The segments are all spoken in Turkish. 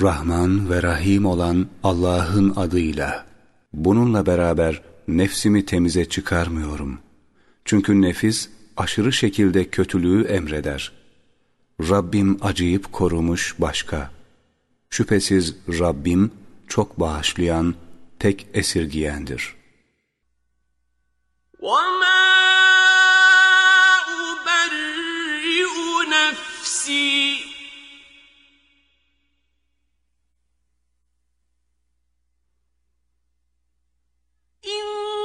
Rahman ve Rahim olan Allah'ın adıyla. Bununla beraber nefsimi temize çıkarmıyorum. Çünkü nefis aşırı şekilde kötülüğü emreder. Rabbim acıyıp korumuş başka. Şüphesiz Rabbim çok bağışlayan, tek esirgiyendir. وَمَا إن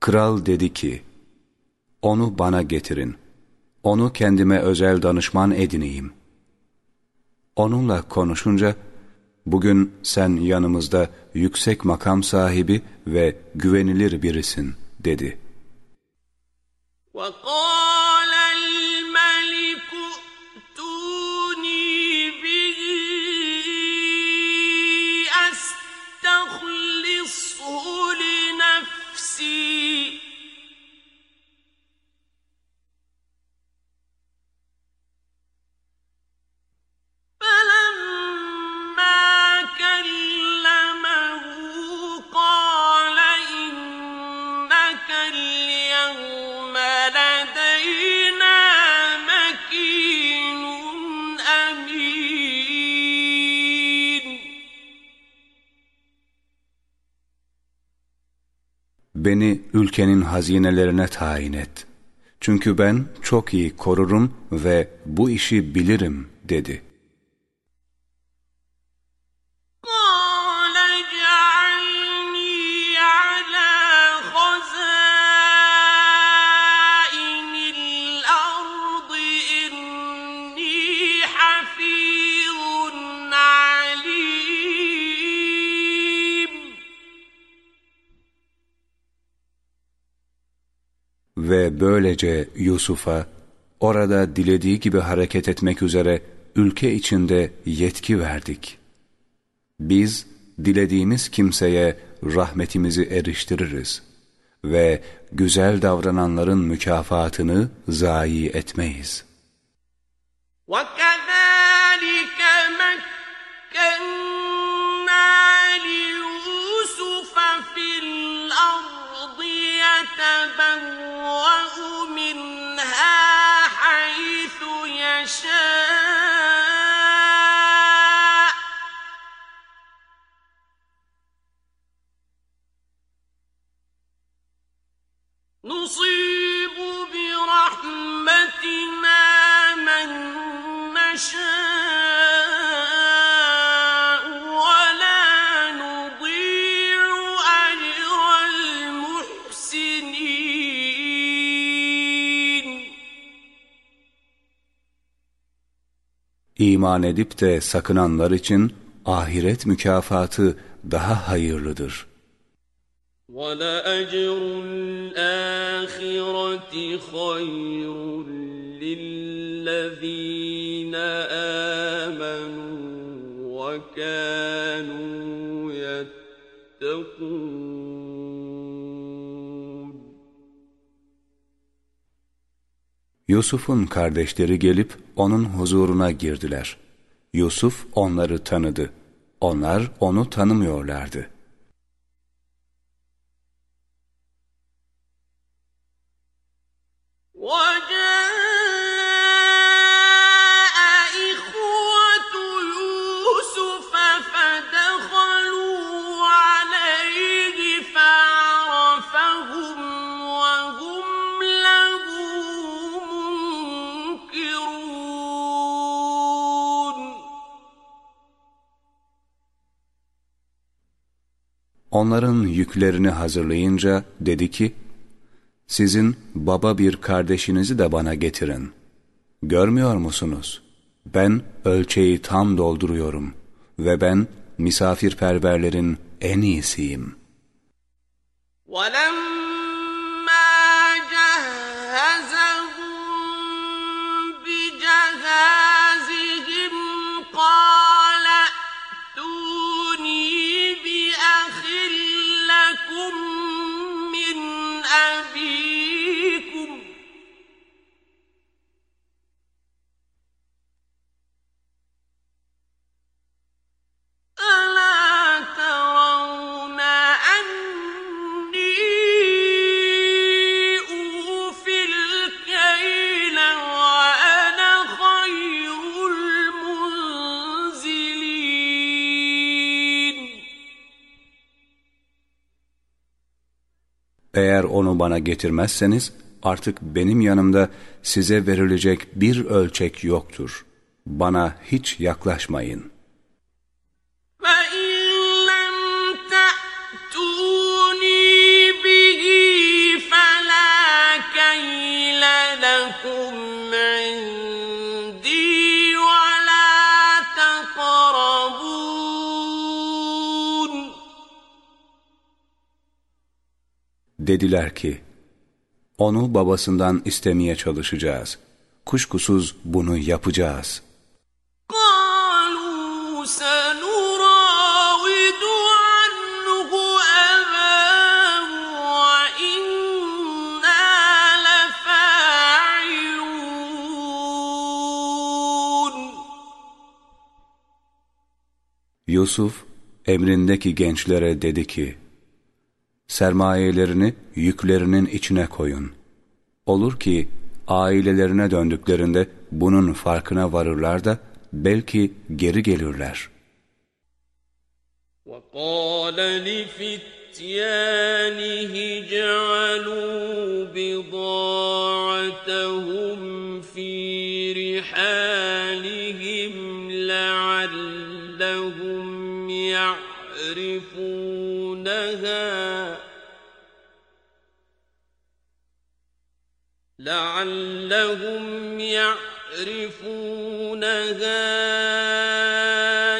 Kral dedi ki, onu bana getirin, onu kendime özel danışman edineyim. Onunla konuşunca, bugün sen yanımızda yüksek makam sahibi ve güvenilir birisin, dedi. وَقَالَ Beni ülkenin hazinelerine tayin et. Çünkü ben çok iyi korurum ve bu işi bilirim dedi.'' böylece Yusuf'a orada dilediği gibi hareket etmek üzere ülke içinde yetki verdik. Biz dilediğimiz kimseye rahmetimizi eriştiririz ve güzel davrananların mükafatını zayi etmeyiz. وَكَذَٰلِكَ İman edip de sakınanlar için ahiret mükafatı daha hayırlıdır. وَلَأَجْرُ الْآخِرَةِ خَيْرٌ لِلَّذ۪ينَ آمَنُوا وَكَانُوا يَتَّقُونَ Yusuf'un kardeşleri gelip onun huzuruna girdiler. Yusuf onları tanıdı. Onlar onu tanımıyorlardı. Onların yüklerini hazırlayınca dedi ki, sizin baba bir kardeşinizi de bana getirin. Görmüyor musunuz? Ben ölçeği tam dolduruyorum ve ben misafirperverlerin en iyisiyim. وَلَمَّا Eğer onu bana getirmezseniz artık benim yanımda size verilecek bir ölçek yoktur. Bana hiç yaklaşmayın. Dediler ki, onu babasından istemeye çalışacağız. Kuşkusuz bunu yapacağız. Yusuf emrindeki gençlere dedi ki, sermayelerini yüklerinin içine koyun. Olur ki ailelerine döndüklerinde bunun farkına varırlar da belki geri gelirler. وقال لفتيانه اجعلوا بضاعتهم في رحالهم لعلهم يعرفونها لعلهم يعرفونها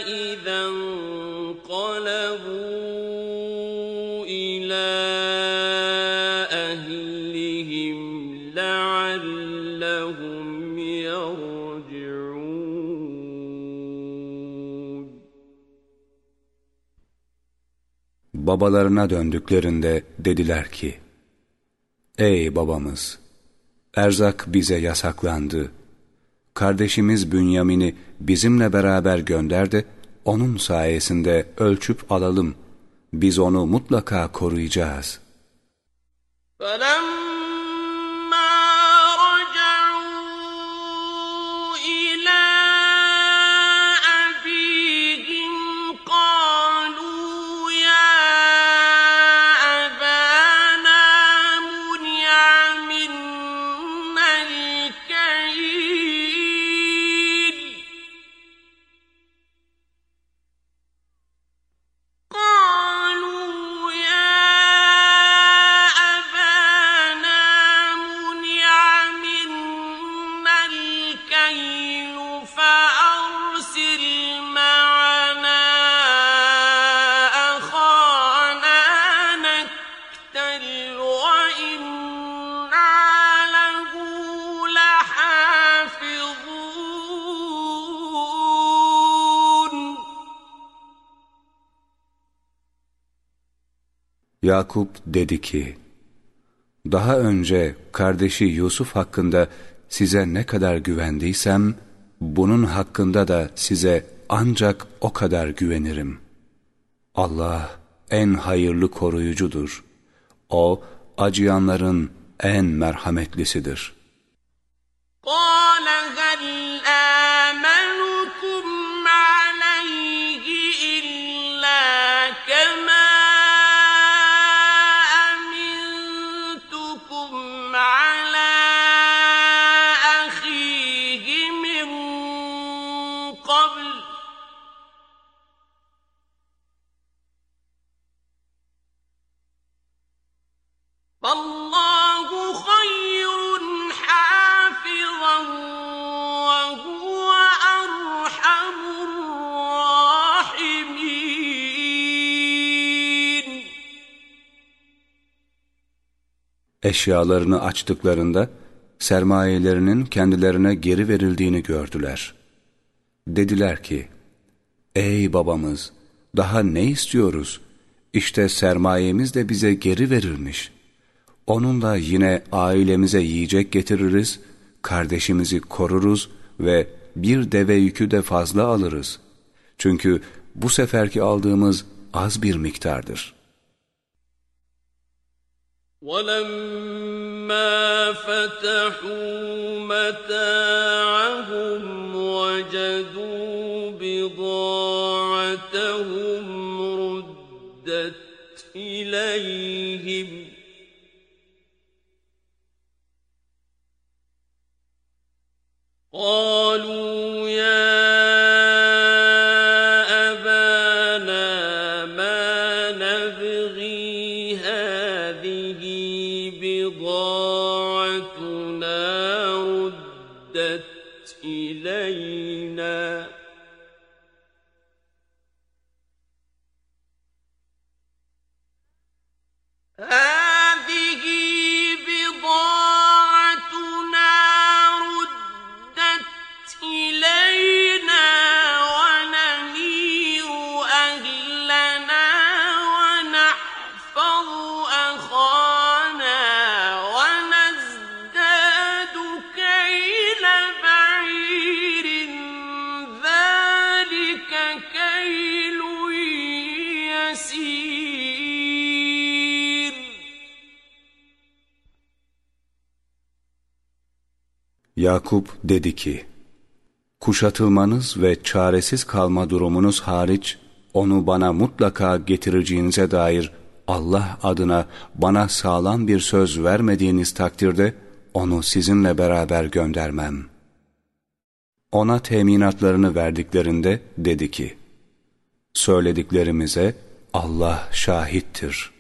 إذا انقلبوا إلى أهلهم لعلهم يرجعون Babalarına döndüklerinde dediler ki, Ey babamız! Erzak bize yasaklandı. Kardeşimiz Bünyamin'i bizimle beraber gönder de onun sayesinde ölçüp alalım. Biz onu mutlaka koruyacağız. فلما Yakup dedi ki, Daha önce kardeşi Yusuf hakkında size ne kadar güvendiysem, bunun hakkında da size ancak o kadar güvenirim. Allah en hayırlı koruyucudur. O, acıyanların en merhametlisidir. قال هل آمنكم Eşyalarını açtıklarında sermayelerinin kendilerine geri verildiğini gördüler. Dediler ki, Ey babamız! Daha ne istiyoruz? İşte sermayemiz de bize geri verilmiş. Onunla yine ailemize yiyecek getiririz, kardeşimizi koruruz ve bir deve yükü de fazla alırız. Çünkü bu seferki aldığımız az bir miktardır. وَلَمَّا فَتَحُوا مَتَاعَهُمْ وَجَدُوا بِضَاعَتَهُمْ رُدَّتْ إِلَيْهِمْ قَالُوا يَا Yakup dedi ki, Kuşatılmanız ve çaresiz kalma durumunuz hariç, onu bana mutlaka getireceğinize dair Allah adına bana sağlam bir söz vermediğiniz takdirde, onu sizinle beraber göndermem. Ona teminatlarını verdiklerinde dedi ki, Söylediklerimize Allah şahittir.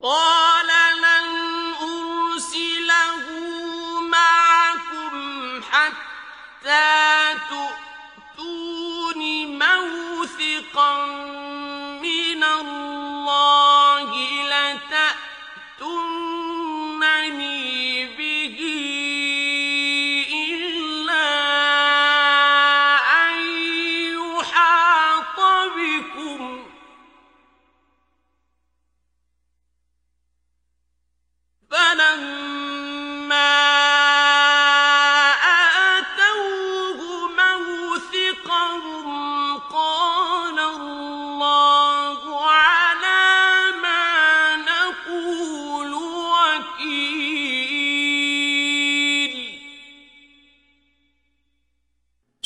قَالَ حتى تؤتون موثقا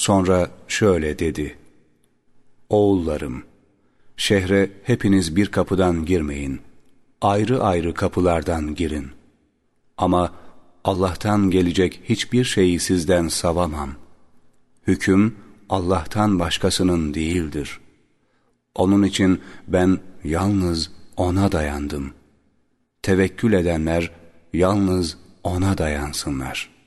Sonra şöyle dedi. Oğullarım, şehre hepiniz bir kapıdan girmeyin. Ayrı ayrı kapılardan girin. Ama Allah'tan gelecek hiçbir şeyi sizden savamam. Hüküm Allah'tan başkasının değildir. Onun için ben yalnız O'na dayandım. Tevekkül edenler yalnız O'na dayansınlar.''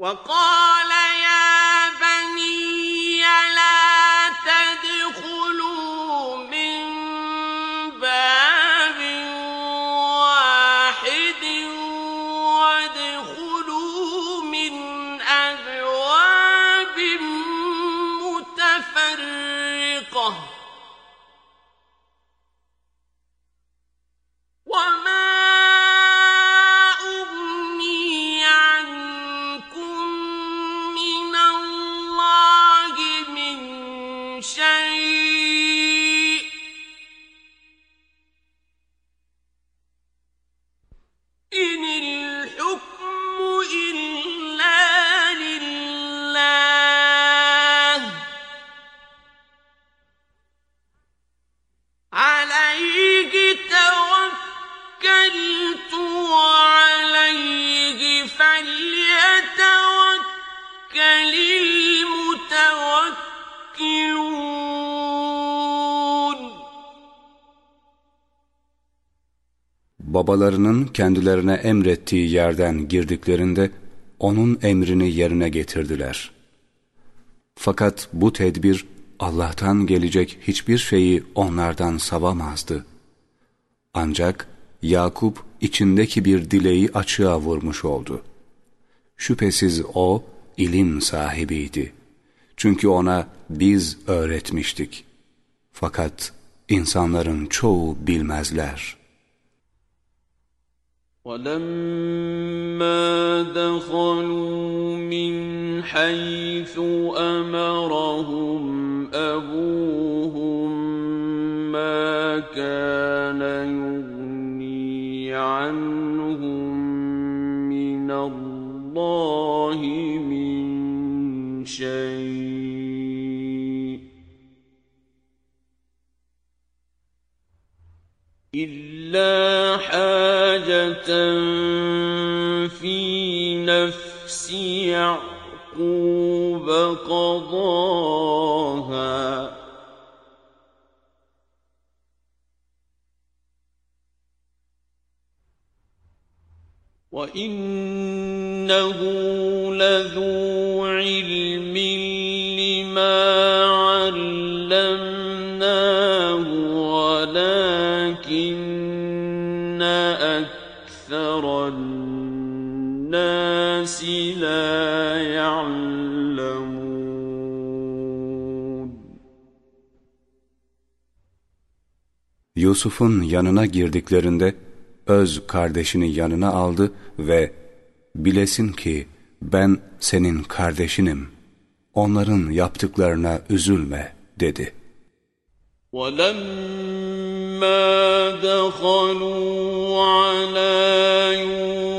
وقال babalarının kendilerine emrettiği yerden girdiklerinde onun emrini yerine getirdiler. Fakat bu tedbir Allah'tan gelecek hiçbir şeyi onlardan savamazdı. Ancak Yakup içindeki bir dileği açığa vurmuş oldu. Şüphesiz o ilim sahibiydi. Çünkü ona biz öğretmiştik. Fakat insanların çoğu bilmezler.'' ولما دخلوا من حيث أمرهم أبوهم ما كان يغني عنهم من الله من شيء. إلا حاجة في نفس يعقوب قضاها وإنه لذو علم الناس لا يعلمون Yusuf'un yanına girdiklerinde öz kardeşini yanına aldı ve bilesin ki ben senin kardeşinim. Onların yaptıklarına üzülme dedi. ولما دخلوا على يوسف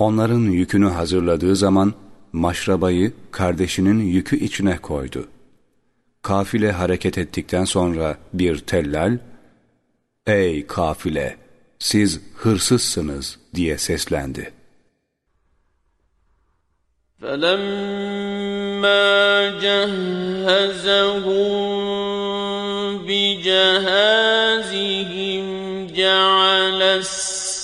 Onların yükünü hazırladığı zaman maşrabayı kardeşinin yükü içine koydu. Kafile hareket ettikten sonra bir tellal, ''Ey kafile, siz hırsızsınız.'' diye seslendi. فلما جهزهم بجهازهم جعل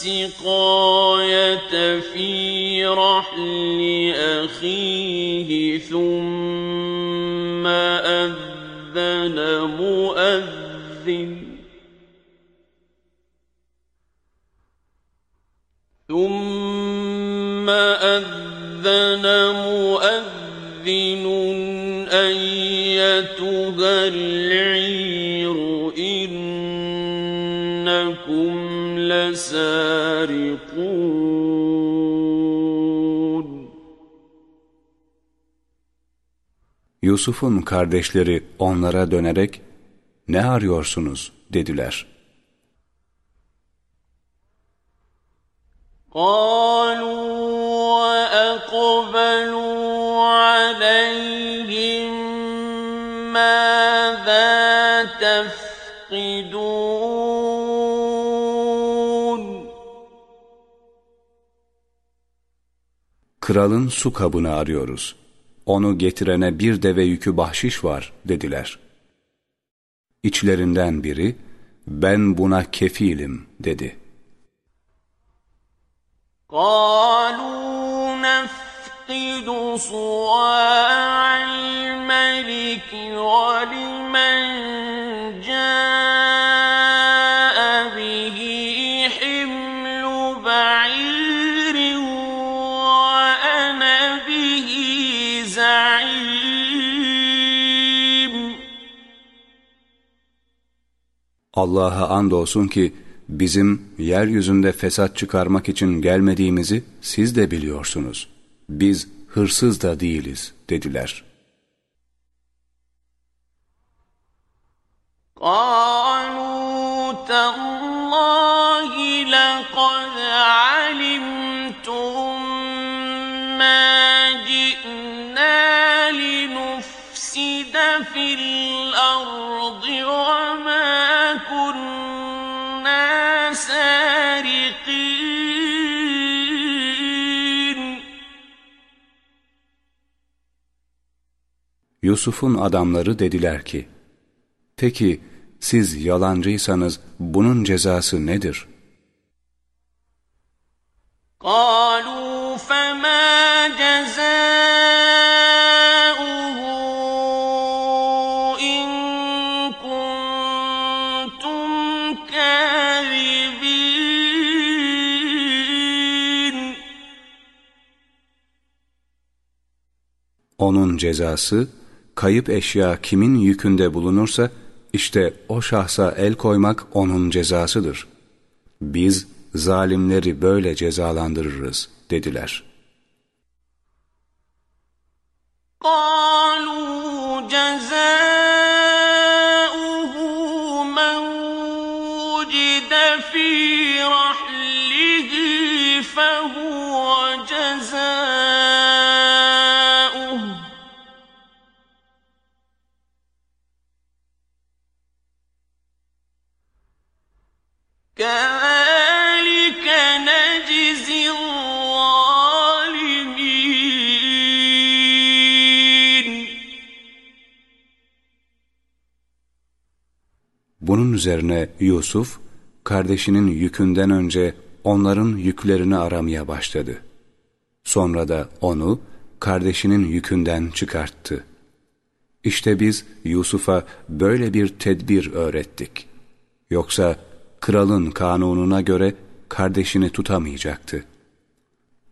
السقاية في رحل أخيه ثم أذن مؤذن ثم أذن مؤذن أيتها لسارقون Yusuf'un kardeşleri onlara dönerek, ''Ne arıyorsunuz?'' dediler. قالوا وأقبلوا عليهم ماذا تفقدون Kralın su kabını arıyoruz. Onu getirene bir deve yükü bahşiş var dediler. İçlerinden biri, ben buna kefilim dedi. قالوا نفقد صواع الملك ولمن جاء Allah'a andolsun ki bizim yeryüzünde fesat çıkarmak için gelmediğimizi siz de biliyorsunuz. Biz hırsız da değiliz dediler. قالوا تالله لقد علمتم ما في الأرض وما كنا سارقين Yusuf'un adamları dediler ki, Peki siz yalancıysanız bunun cezası nedir? قالوا فما جزاؤه Onun cezası, kayıp eşya kimin yükünde bulunursa, işte o şahsa el koymak onun cezasıdır. Biz zalimleri böyle cezalandırırız dediler. قالوا جزاؤه Bunun üzerine Yusuf, kardeşinin yükünden önce onların yüklerini aramaya başladı. Sonra da onu kardeşinin yükünden çıkarttı. İşte biz Yusuf'a böyle bir tedbir öğrettik. Yoksa kralın kanununa göre kardeşini tutamayacaktı.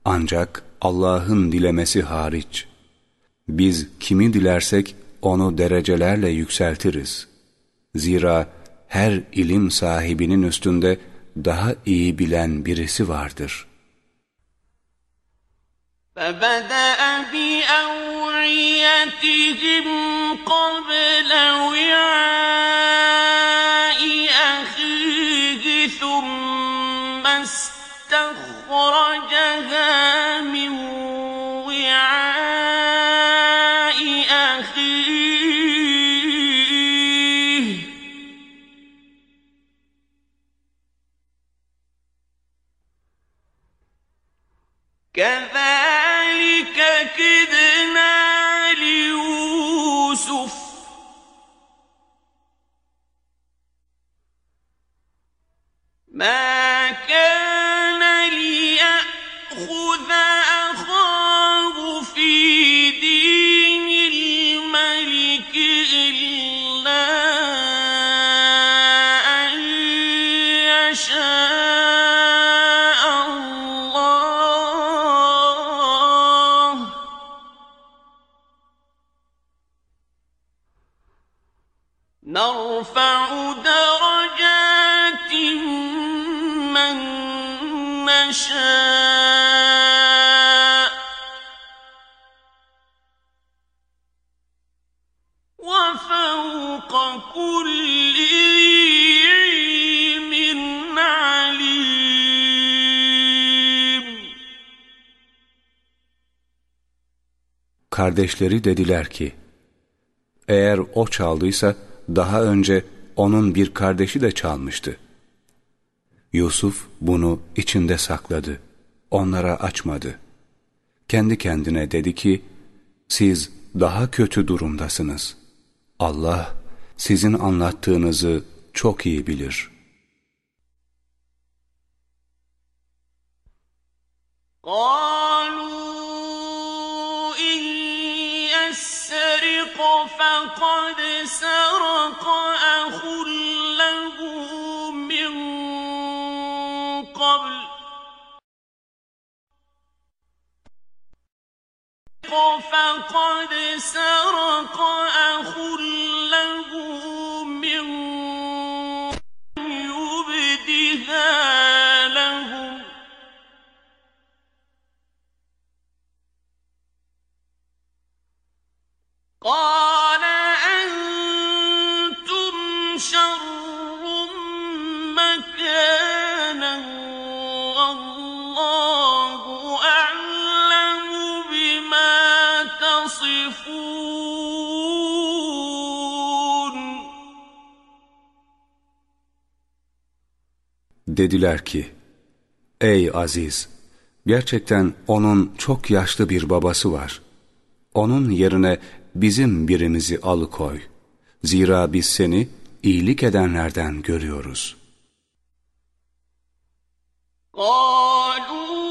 Ancak Allah'ın dilemesi hariç. Biz kimi dilersek onu derecelerle yükseltiriz. Zira her ilim sahibinin üstünde daha iyi bilen birisi vardır. فبدأ بأوعيتهم قبل وعاء أخيه ثم استخرجها ما كان ليأخذ Kardeşleri dediler ki, eğer o çaldıysa daha önce onun bir kardeşi de çalmıştı. Yusuf bunu içinde sakladı, onlara açmadı. Kendi kendine dedi ki, siz daha kötü durumdasınız. Allah sizin anlattığınızı çok iyi bilir. قالوا إن يسرق فقد سرق فقد سرق أخ له من يبدها لهم قال Dediler ki, Ey Aziz! Gerçekten onun çok yaşlı bir babası var. Onun yerine bizim birimizi alıkoy. Zira biz seni iyilik edenlerden görüyoruz. قالوا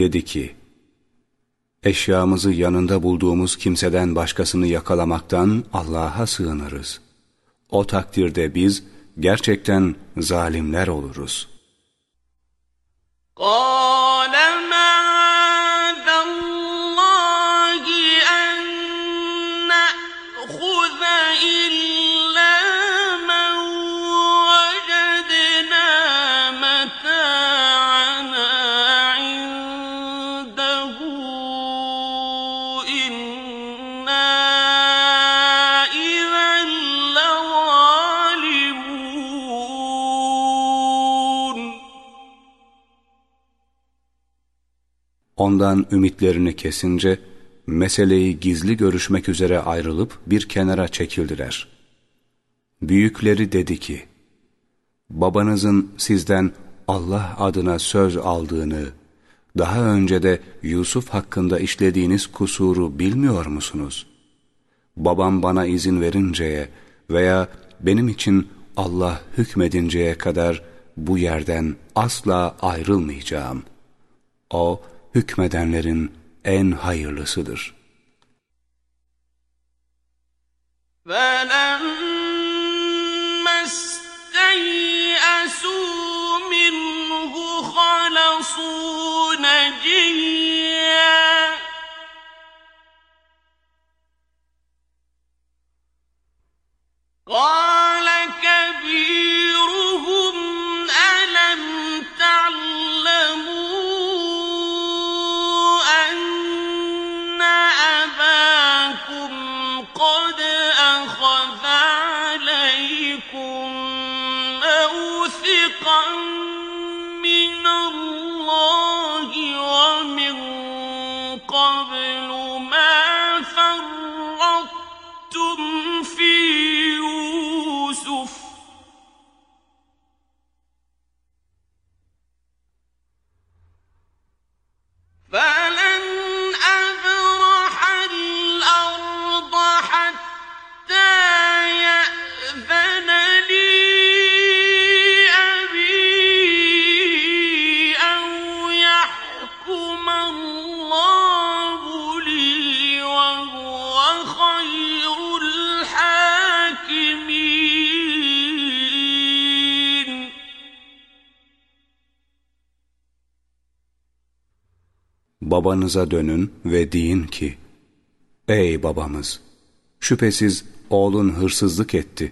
dedi ki, Eşyamızı yanında bulduğumuz kimseden başkasını yakalamaktan Allah'a sığınırız. O takdirde biz gerçekten zalimler oluruz. Aa! Ondan ümitlerini kesince meseleyi gizli görüşmek üzere ayrılıp bir kenara çekildiler. Büyükleri dedi ki, babanızın sizden Allah adına söz aldığını, daha önce de Yusuf hakkında işlediğiniz kusuru bilmiyor musunuz? Babam bana izin verinceye veya benim için Allah hükmedinceye kadar bu yerden asla ayrılmayacağım. O, hükmedenlerin en hayırlısıdır. فلما استيئسوا منه خلصوا نجيا قال Babanıza dönün ve deyin ki, Ey babamız! Şüphesiz oğlun hırsızlık etti.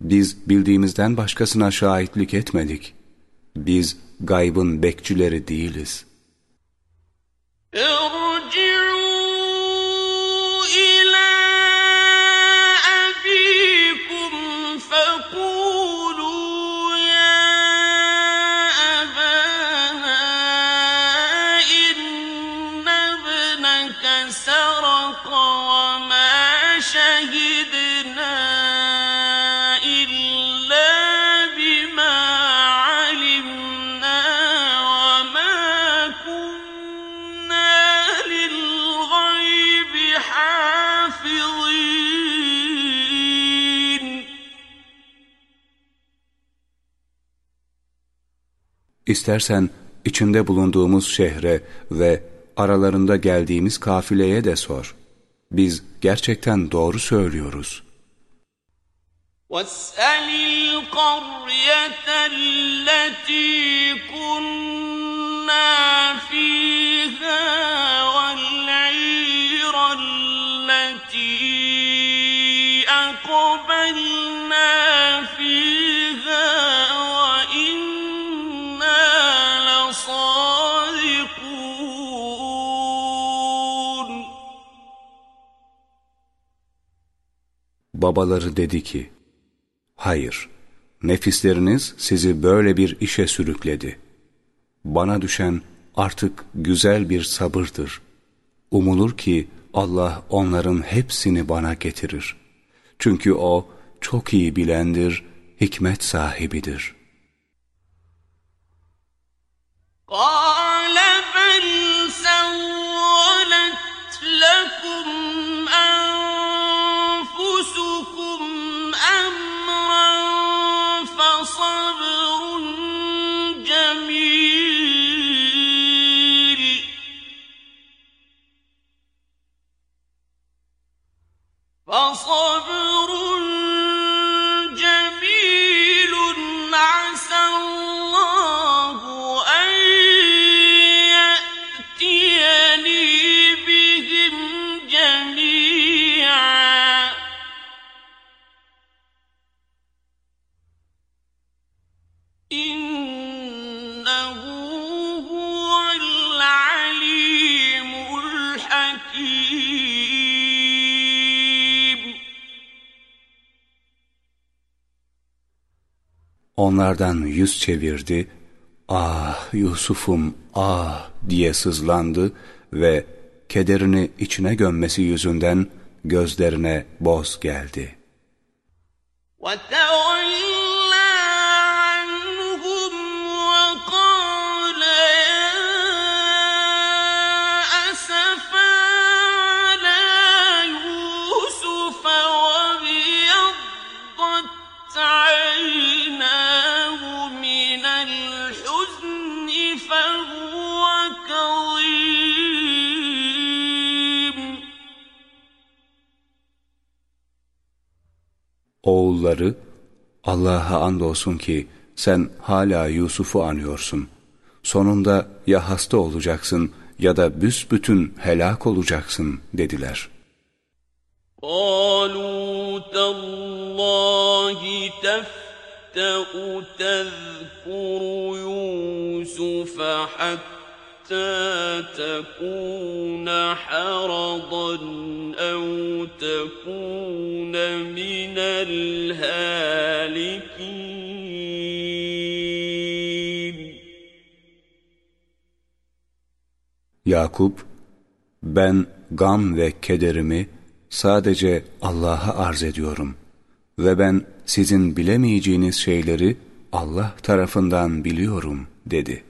Biz bildiğimizden başkasına şahitlik etmedik. Biz gaybın bekçileri değiliz. ارجعوا İstersen içinde bulunduğumuz şehre ve aralarında geldiğimiz kafileye de sor. Biz gerçekten doğru söylüyoruz. وَاسْأَلِ الْقَرْيَةَ babaları dedi ki, Hayır, nefisleriniz sizi böyle bir işe sürükledi. Bana düşen artık güzel bir sabırdır. Umulur ki Allah onların hepsini bana getirir. Çünkü O çok iyi bilendir, hikmet sahibidir. Aa! وصبر onlardan yüz çevirdi, ah Yusuf'um ah diye sızlandı ve kederini içine gömmesi yüzünden gözlerine boz geldi. What Oğulları, Allah'a andolsun ki sen hala Yusuf'u anıyorsun. Sonunda ya hasta olacaksın ya da büsbütün helak olacaksın dediler. قالوا تالله تفتأ تذكر يوسف حتى حتى تكون حرضا أو تكون من الهالكين Yakup, ben gam ve kederimi sadece Allah'a arz ediyorum ve ben sizin bilemeyeceğiniz şeyleri Allah tarafından biliyorum dedi.''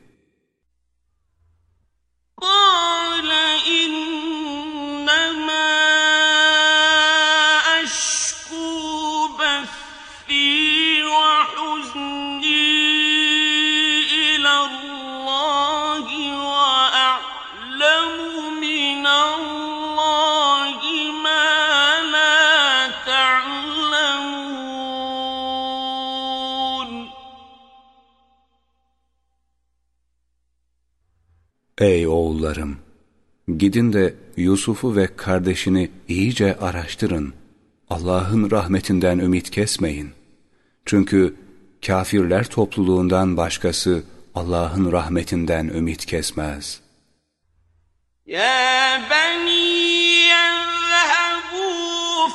Ey oğullarım! Gidin de Yusuf'u ve kardeşini iyice araştırın. Allah'ın rahmetinden ümit kesmeyin. Çünkü kafirler topluluğundan başkası Allah'ın rahmetinden ümit kesmez. Ya beni yezhebu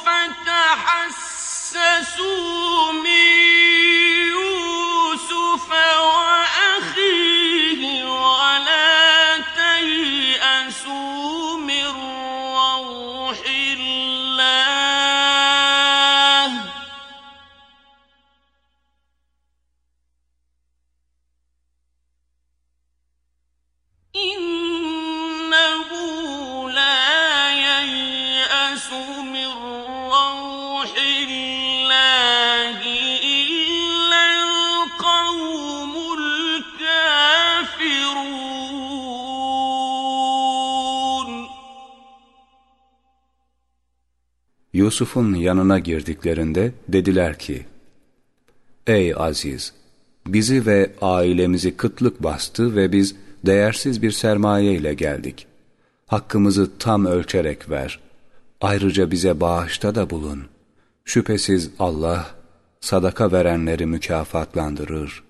fetahassasu Yusuf'un yanına girdiklerinde dediler ki, Ey Aziz! Bizi ve ailemizi kıtlık bastı ve biz değersiz bir sermaye ile geldik. Hakkımızı tam ölçerek ver. Ayrıca bize bağışta da bulun. Şüphesiz Allah, sadaka verenleri mükafatlandırır.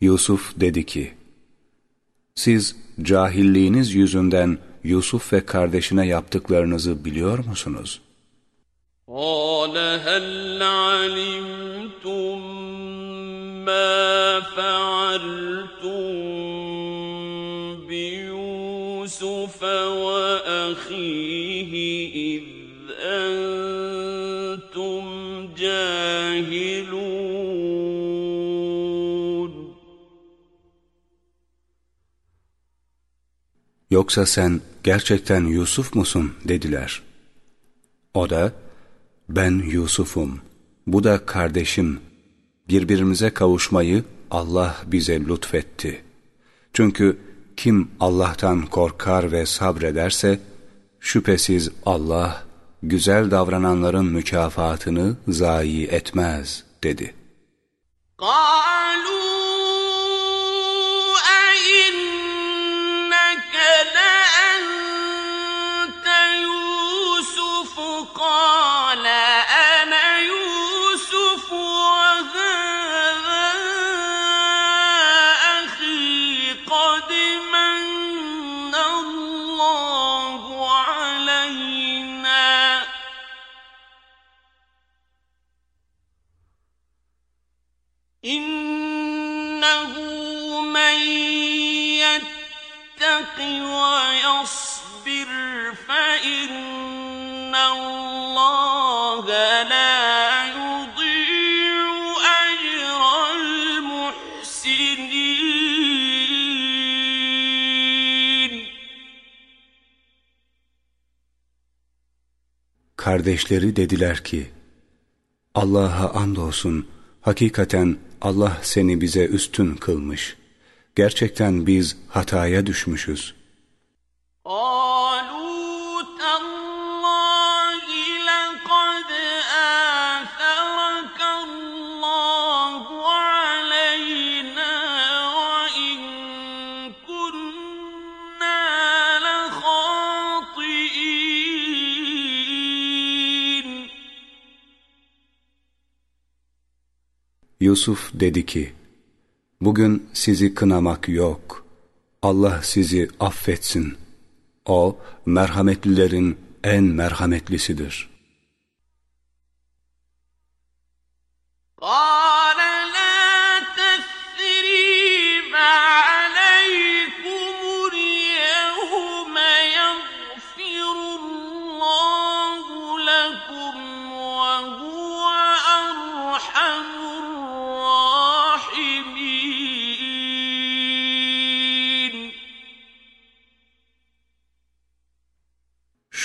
Yusuf dedi ki, Siz cahilliğiniz yüzünden Yusuf ve kardeşine yaptıklarınızı biliyor musunuz? قال هل علمتم ما فعلتم بيوسف وأخيه إذ أنتم جاهلون Yoksa sen gerçekten Yusuf musun dediler. O da ben Yusuf'um, bu da kardeşim. Birbirimize kavuşmayı Allah bize lütfetti. Çünkü kim Allah'tan korkar ve sabrederse, şüphesiz Allah güzel davrananların mükafatını zayi etmez dedi. قالوا أئنك لأنت يوسف قال Kardeşleri dediler ki, Allah'a andolsun, hakikaten Allah seni bize üstün kılmış gerçekten biz hataya düşmüşüz. Yusuf dedi ki, Bugün sizi kınamak yok. Allah sizi affetsin. O, merhametlilerin en merhametlisidir. قال لا تثريب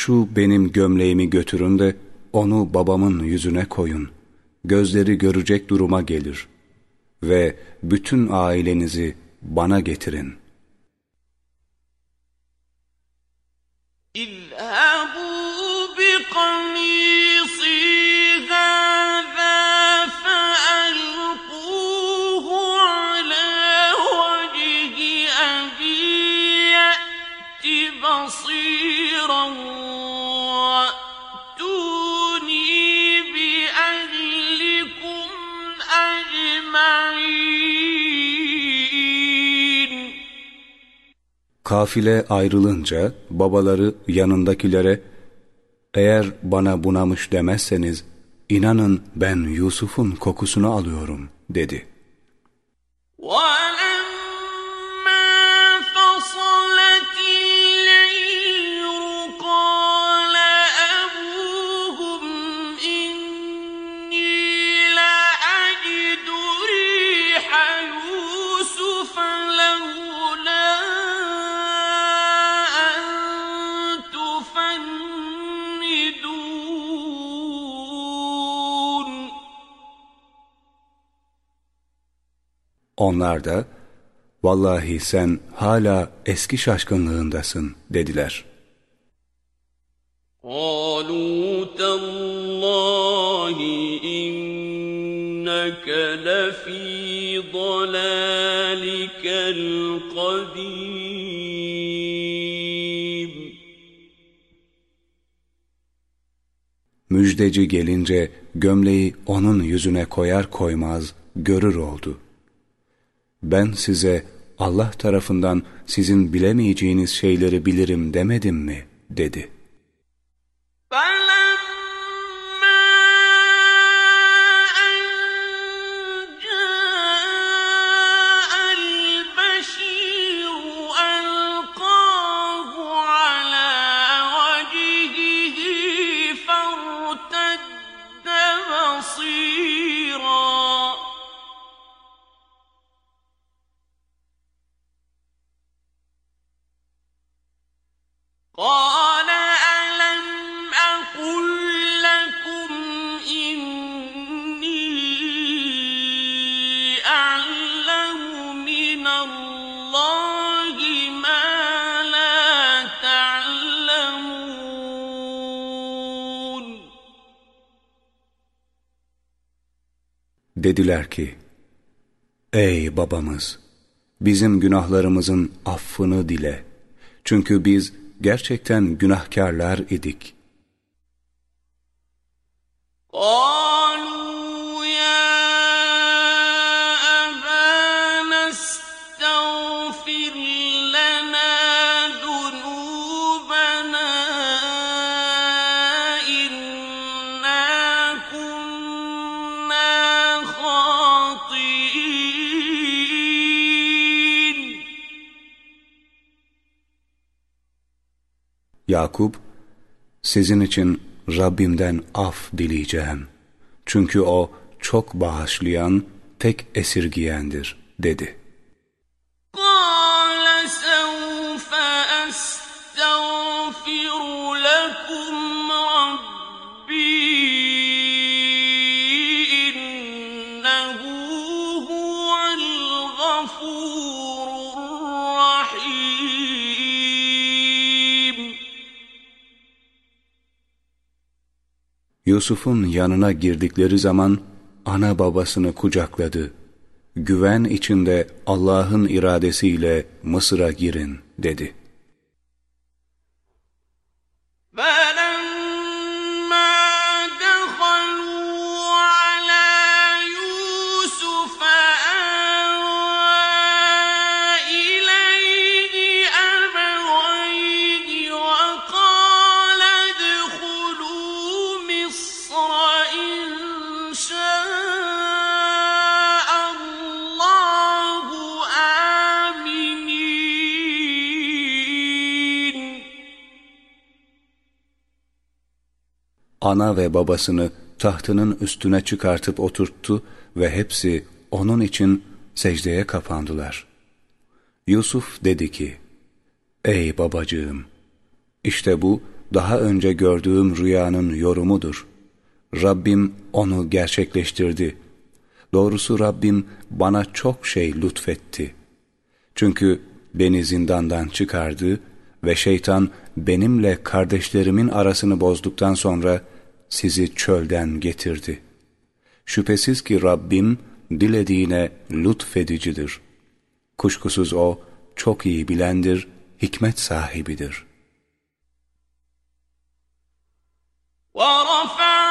şu benim gömleğimi götürün de onu babamın yüzüne koyun. Gözleri görecek duruma gelir. Ve bütün ailenizi bana getirin. Kafile ayrılınca babaları yanındakilere eğer bana bunamış demezseniz inanın ben Yusuf'un kokusunu alıyorum dedi. ولما Onlar da vallahi sen hala eski şaşkınlığındasın dediler. قالوا تالله إنك لفي ضلالك القديم müjdeci gelince gömleği onun yüzüne koyar koymaz görür oldu. Ben size Allah tarafından sizin bilemeyeceğiniz şeyleri bilirim demedim mi? dedi. Dediler ki, Ey babamız! Bizim günahlarımızın affını dile. Çünkü biz gerçekten günahkarlar idik. Oh! Yakup, sizin için Rabbimden af dileyeceğim. Çünkü o çok bağışlayan, tek esirgiyendir, dedi. Yusuf'un yanına girdikleri zaman ana babasını kucakladı. Güven içinde Allah'ın iradesiyle Mısır'a girin dedi.'' Ana ve babasını tahtının üstüne çıkartıp oturttu ve hepsi onun için secdeye kapandılar. Yusuf dedi ki, Ey babacığım! İşte bu daha önce gördüğüm rüyanın yorumudur. Rabbim onu gerçekleştirdi. Doğrusu Rabbim bana çok şey lütfetti. Çünkü beni zindandan çıkardı ve şeytan benimle kardeşlerimin arasını bozduktan sonra sizi çölden getirdi. Şüphesiz ki Rabbim dilediğine lütfedicidir. Kuşkusuz O çok iyi bilendir, hikmet sahibidir. وَرَفَعَ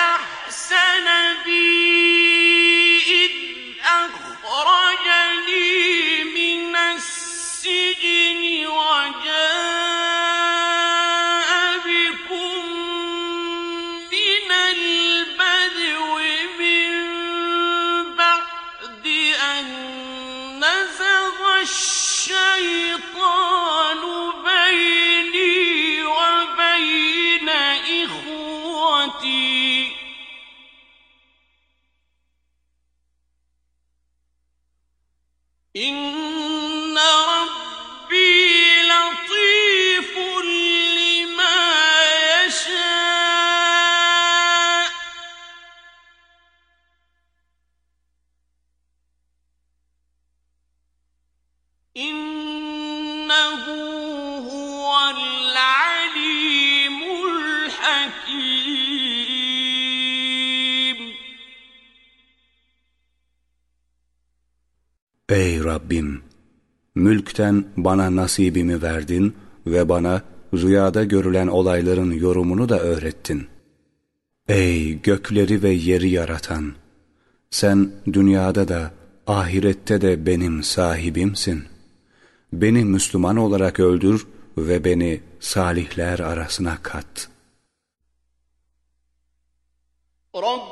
إن Mülkten bana nasibimi verdin ve bana rüyada görülen olayların yorumunu da öğrettin. Ey gökleri ve yeri yaratan! Sen dünyada da ahirette de benim sahibimsin. Beni Müslüman olarak öldür ve beni salihler arasına kat. Rabbi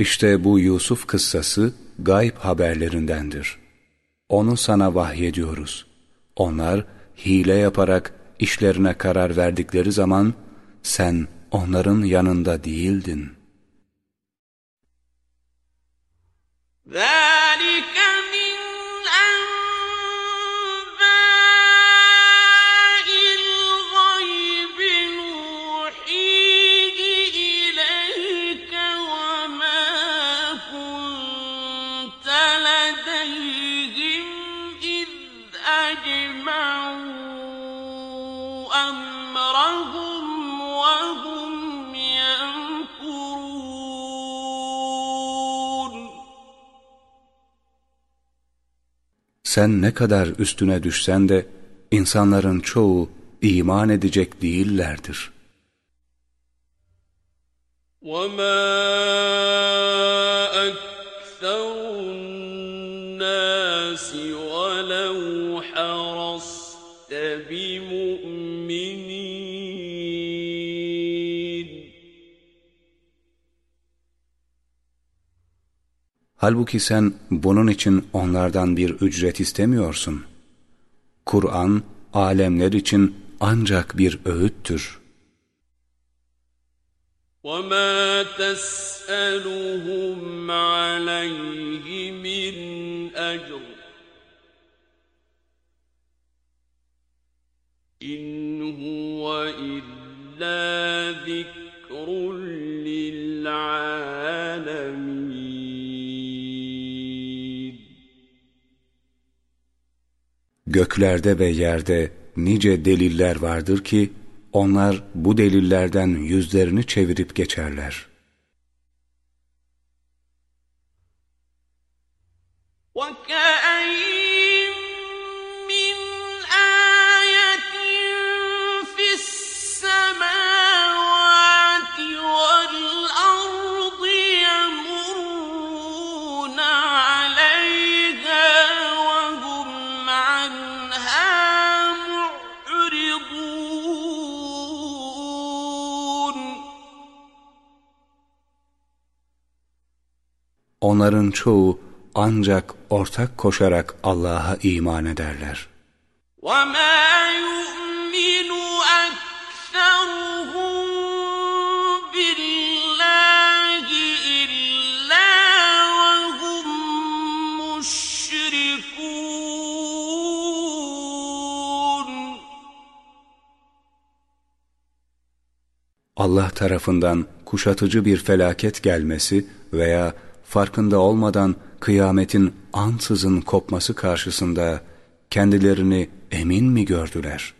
İşte bu Yusuf kıssası gayb haberlerindendir. Onu sana vahyediyoruz. Onlar hile yaparak işlerine karar verdikleri zaman sen onların yanında değildin. ذَٰلِكَ Sen ne kadar üstüne düşsen de insanların çoğu iman edecek değillerdir. وَمَا Halbuki sen bunun için onlardan bir ücret istemiyorsun. Kur'an, alemler için ancak bir öğüttür. وَمَا تَسْأَلُهُمْ عَلَيْهِ مِنْ أَجْرٍ إِنْ هُوَ إِلَّا ذِكْرٌ لِلْعَالَمِينَ Göklerde ve yerde nice deliller vardır ki onlar bu delillerden yüzlerini çevirip geçerler. وَكَأَيِّن Onların çoğu ancak ortak koşarak Allah'a iman ederler. وَمَا Allah tarafından kuşatıcı bir felaket gelmesi veya farkında olmadan kıyametin ansızın kopması karşısında kendilerini emin mi gördüler?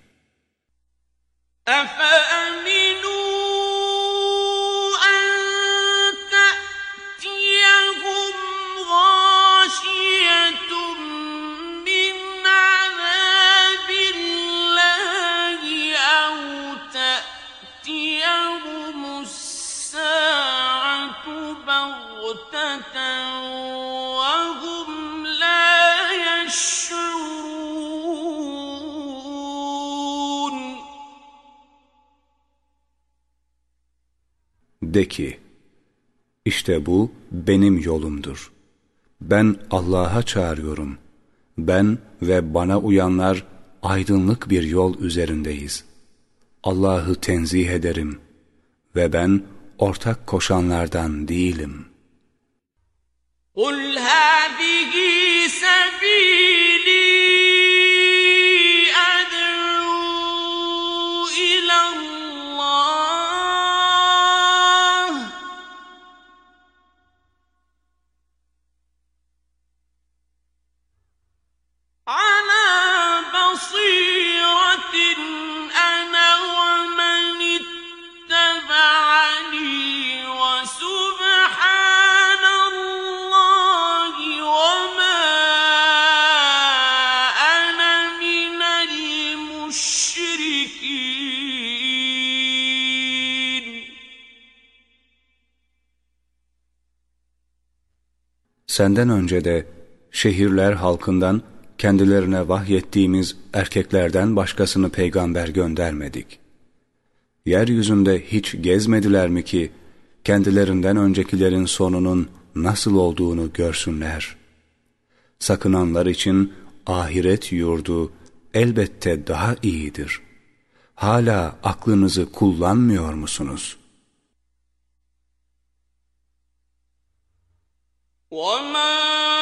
De ki, işte bu benim yolumdur. Ben Allah'a çağırıyorum. Ben ve bana uyanlar aydınlık bir yol üzerindeyiz. Allah'ı tenzih ederim ve ben ortak koşanlardan değilim. قُلْ هَذِهِ سَبِيلِي Senden önce de şehirler halkından kendilerine vahyettiğimiz erkeklerden başkasını peygamber göndermedik. Yeryüzünde hiç gezmediler mi ki kendilerinden öncekilerin sonunun nasıl olduğunu görsünler. Sakınanlar için ahiret yurdu elbette daha iyidir. Hala aklınızı kullanmıyor musunuz?'' وما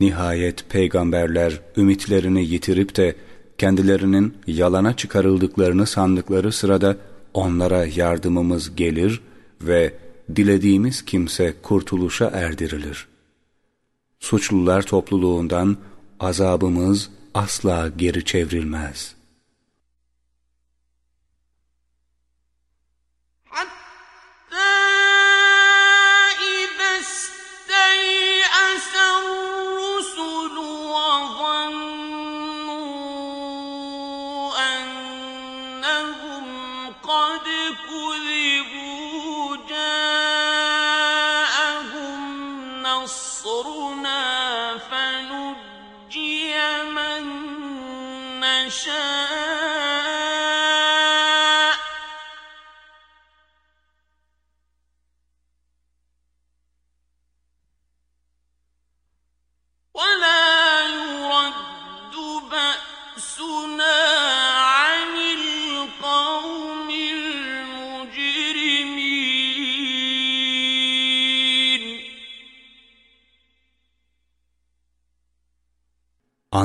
Nihayet peygamberler ümitlerini yitirip de kendilerinin yalana çıkarıldıklarını sandıkları sırada onlara yardımımız gelir ve dilediğimiz kimse kurtuluşa erdirilir. Suçlular topluluğundan azabımız asla geri çevrilmez.''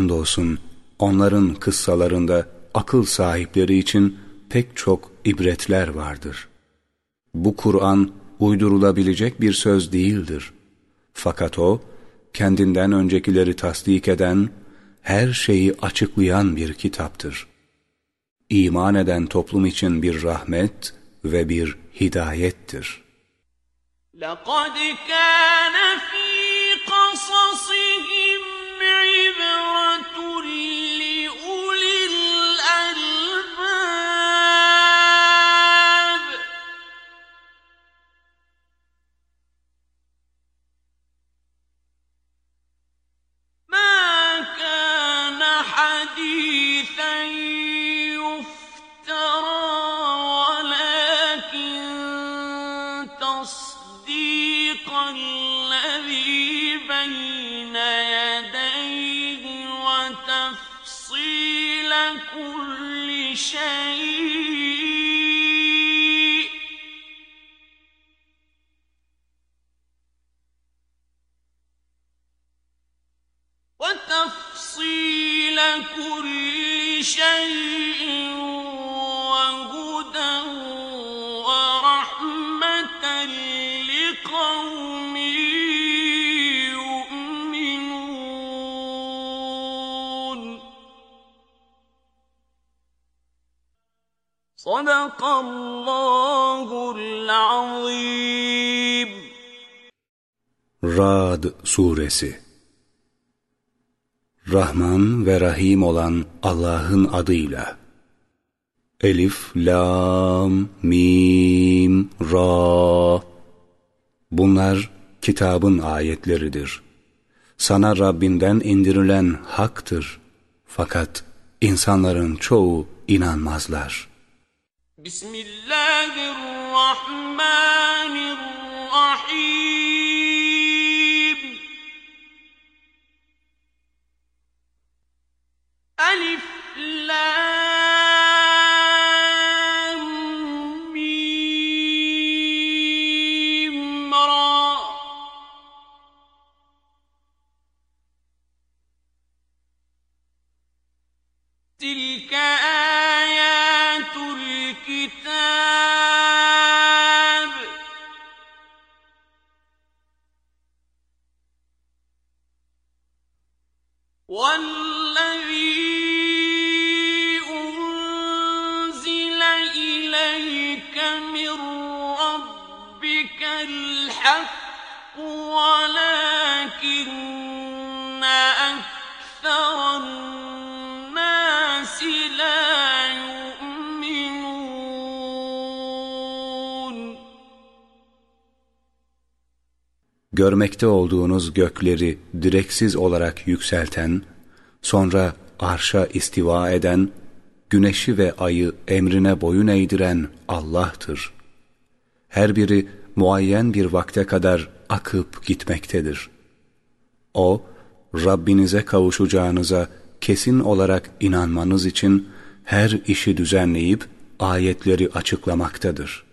Andolsun onların kıssalarında akıl sahipleri için pek çok ibretler vardır. Bu Kur'an uydurulabilecek bir söz değildir. Fakat o, kendinden öncekileri tasdik eden, her şeyi açıklayan bir kitaptır. İman eden toplum için bir rahmet ve bir hidayettir. لَقَدْ كَانَ فِي قَصَصِهِمْ الذي Ve Rahim olan Allah'ın adıyla Elif, Lam, Mim, Ra Bunlar kitabın ayetleridir. Sana Rabbinden indirilen haktır. Fakat insanların çoğu inanmazlar. Bismillahirrahmanirrahim Görmekte olduğunuz gökleri direksiz olarak yükselten, sonra arşa istiva eden, güneşi ve ayı emrine boyun eğdiren Allah'tır. Her biri muayyen bir vakte kadar akıp gitmektedir. O, Rabbinize kavuşacağınıza kesin olarak inanmanız için her işi düzenleyip ayetleri açıklamaktadır.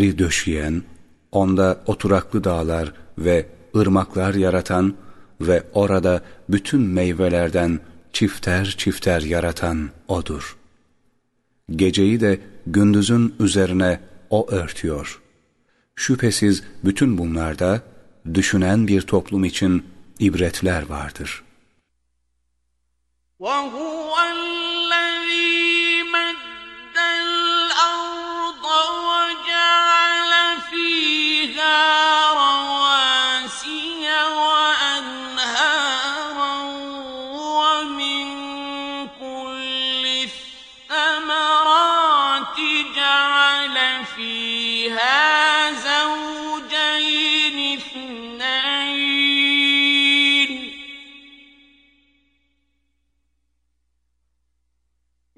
Yeri döşeyen, onda oturaklı dağlar ve ırmaklar yaratan ve orada bütün meyvelerden çifter çifter yaratan O'dur. Geceyi de gündüzün üzerine O örtüyor. Şüphesiz bütün bunlarda düşünen bir toplum için ibretler vardır. وهو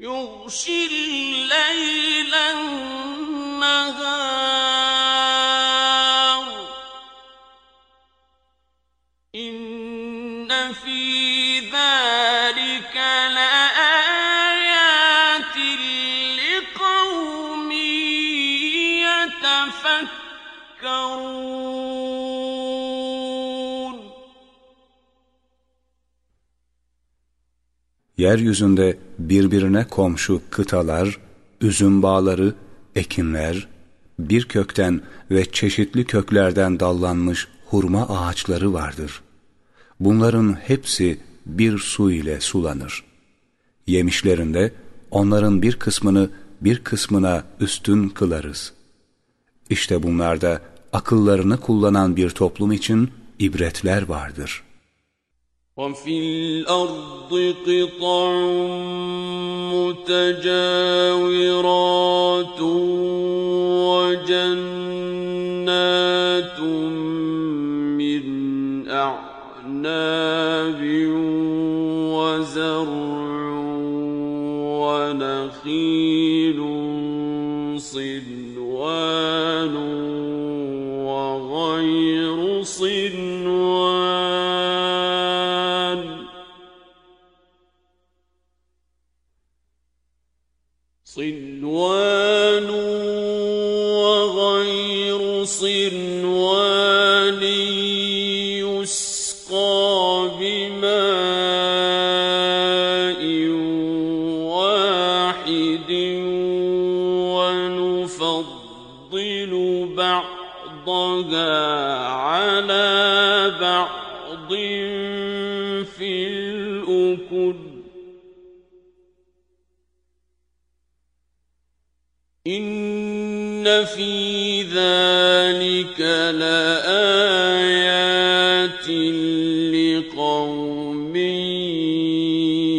يغشي الليل النهار. إن في ذلك لآيات لقوم يتفكرون. Yeryüzünde birbirine komşu kıtalar, üzüm bağları, ekinler, bir kökten ve çeşitli köklerden dallanmış hurma ağaçları vardır. Bunların hepsi bir su ile sulanır. Yemişlerinde onların bir kısmını bir kısmına üstün kılarız. İşte bunlarda akıllarını kullanan bir toplum için ibretler vardır.'' وفي الأرض قطع متجاورات وجنات الأكل إن في ذلك لآيات لقوم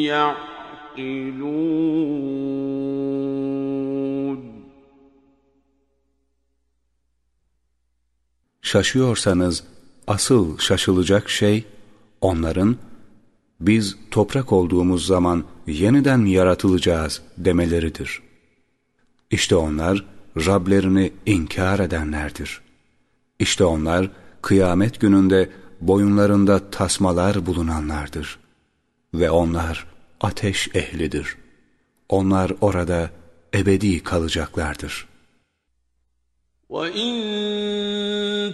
يعقلون Şaşıyorsanız asıl şaşılacak şey onların biz toprak olduğumuz zaman yeniden yaratılacağız demeleridir. İşte onlar Rablerini inkar edenlerdir. İşte onlar kıyamet gününde boyunlarında tasmalar bulunanlardır. Ve onlar ateş ehlidir. Onlar orada ebedi kalacaklardır. وإن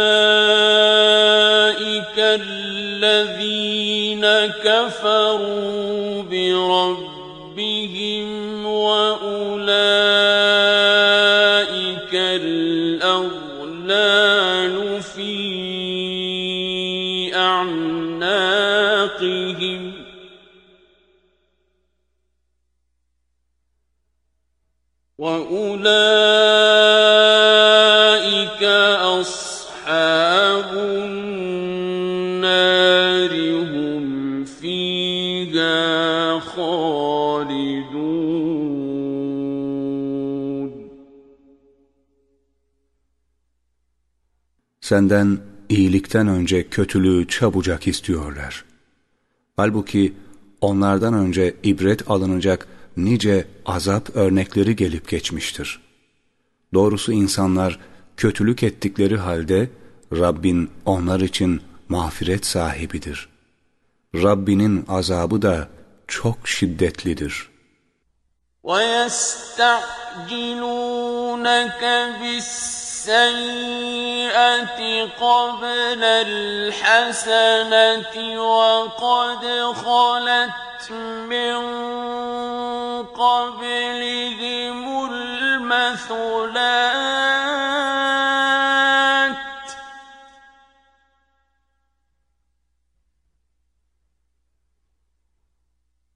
Senden iyilikten önce kötülüğü çabucak istiyorlar. Halbuki onlardan önce ibret alınacak nice azap örnekleri gelip geçmiştir. Doğrusu insanlar kötülük ettikleri halde Rabbin onlar için mağfiret sahibidir. Rabbinin azabı da çok şiddetlidir. ويستعجلونك بالسيئة قبل الحسنة وقد خلت من قبلهم المثلات.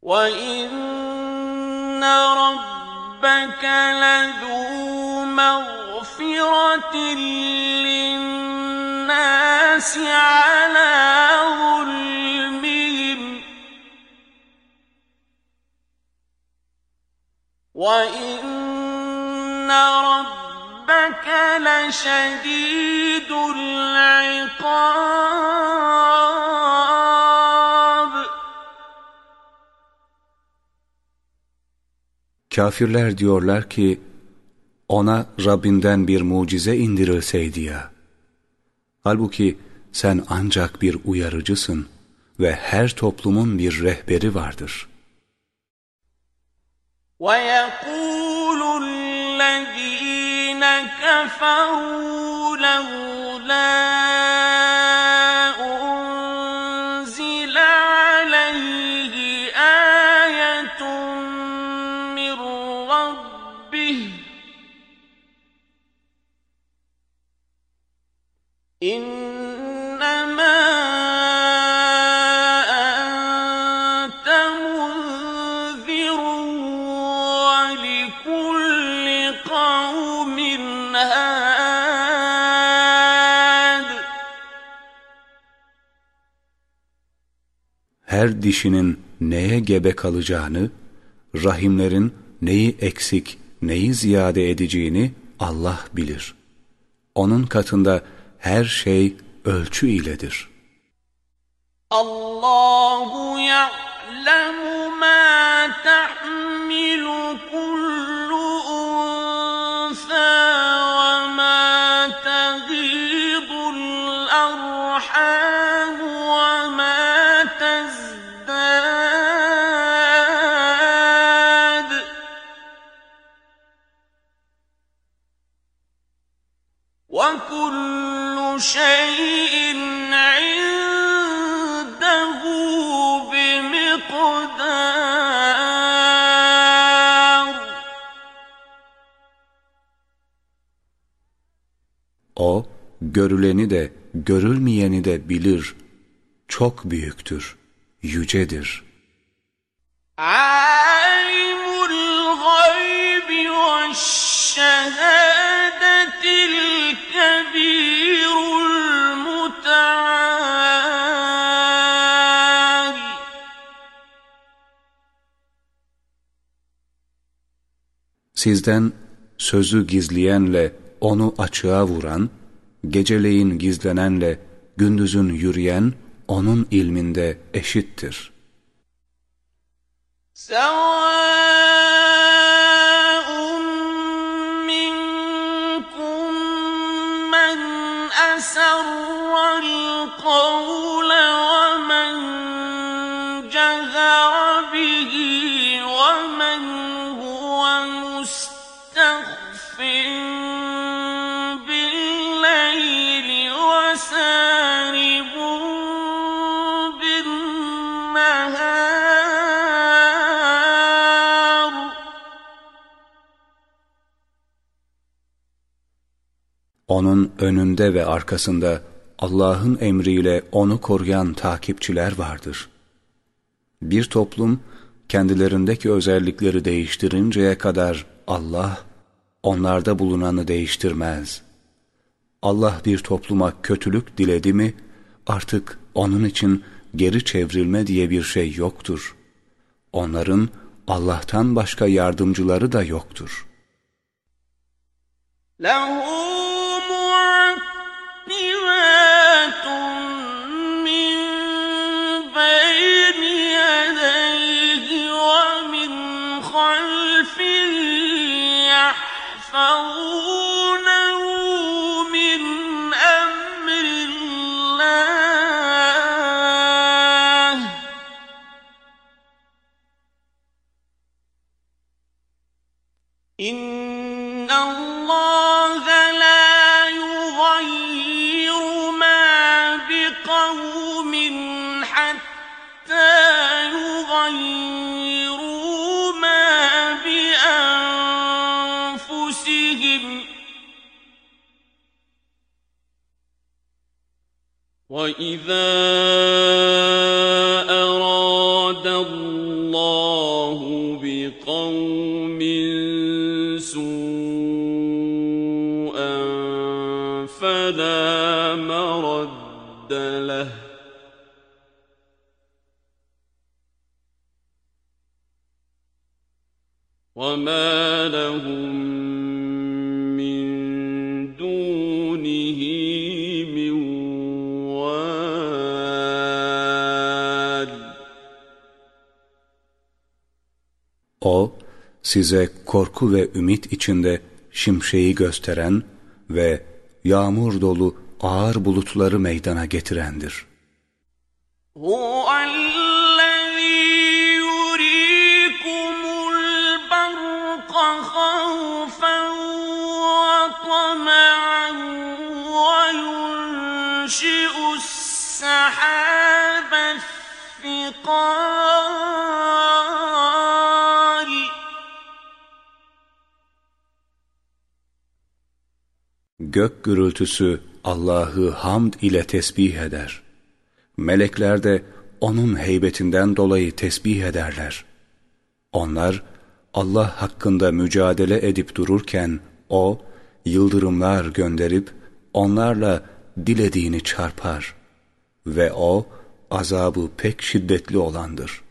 وإن ربك لذو مغفرة للناس على ظلمهم. وإن ربك لشديد العقاب. Kafirler diyorlar ki, ona Rabbinden bir mucize indirilseydi ya. Halbuki sen ancak bir uyarıcısın ve her toplumun bir rehberi vardır. وَيَقُولُ الَّذ۪ينَ كَفَرُوا her dişinin neye gebe kalacağını, rahimlerin neyi eksik, neyi ziyade edeceğini Allah bilir. Onun katında her şey ölçü iledir. Allahu ya'lemu ma tahmilu görüleni de, görülmeyeni de bilir. Çok büyüktür, yücedir. Alimul gaybi ve şehadetil kebirul. Sizden sözü gizleyenle onu açığa vuran, geceleyin gizlenenle gündüzün yürüyen onun ilminde eşittir. Onun önünde ve arkasında Allah'ın emriyle onu koruyan takipçiler vardır. Bir toplum kendilerindeki özellikleri değiştirinceye kadar Allah onlarda bulunanı değiştirmez. Allah bir topluma kötülük diledi mi artık onun için geri çevrilme diye bir şey yoktur. Onların Allah'tan başka yardımcıları da yoktur. لَهُ وَإِذَا أَرَادَ اللَّهُ بِقَوْمٍ سُوءًا فَلَا مَرَدَّ لَهُ وَمَا لَهُم size korku ve ümit içinde şimşeği gösteren ve yağmur dolu ağır bulutları meydana getirendir. السحاب الثقال Gök gürültüsü Allah'ı hamd ile tesbih eder. Melekler de onun heybetinden dolayı tesbih ederler. Onlar Allah hakkında mücadele edip dururken o yıldırımlar gönderip onlarla dilediğini çarpar ve o azabı pek şiddetli olandır.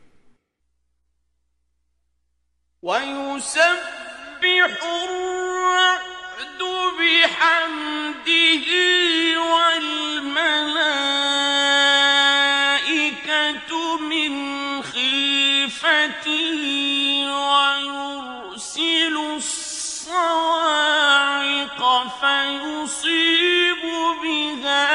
وَيُسَبِّحُ الرَّعْدُ بِحَمْدِهِ وَالْمَلَائِكَةُ مِنْ خِيفَتِهِ وَيُرْسِلُ الصَّوَاعِقَ فَيُصِيبُ بِهَا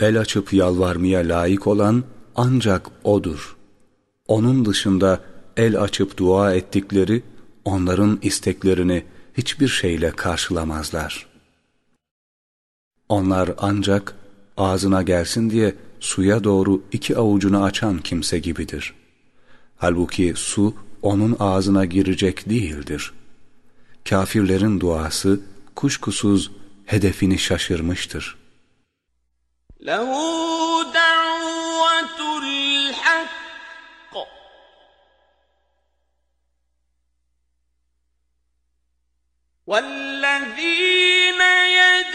El açıp yalvarmaya layık olan ancak O'dur. Onun dışında el açıp dua ettikleri onların isteklerini hiçbir şeyle karşılamazlar. Onlar ancak ağzına gelsin diye suya doğru iki avucunu açan kimse gibidir. Halbuki su onun ağzına girecek değildir. Kafirlerin duası kuşkusuz hedefini şaşırmıştır. لَهُ والذين يدعون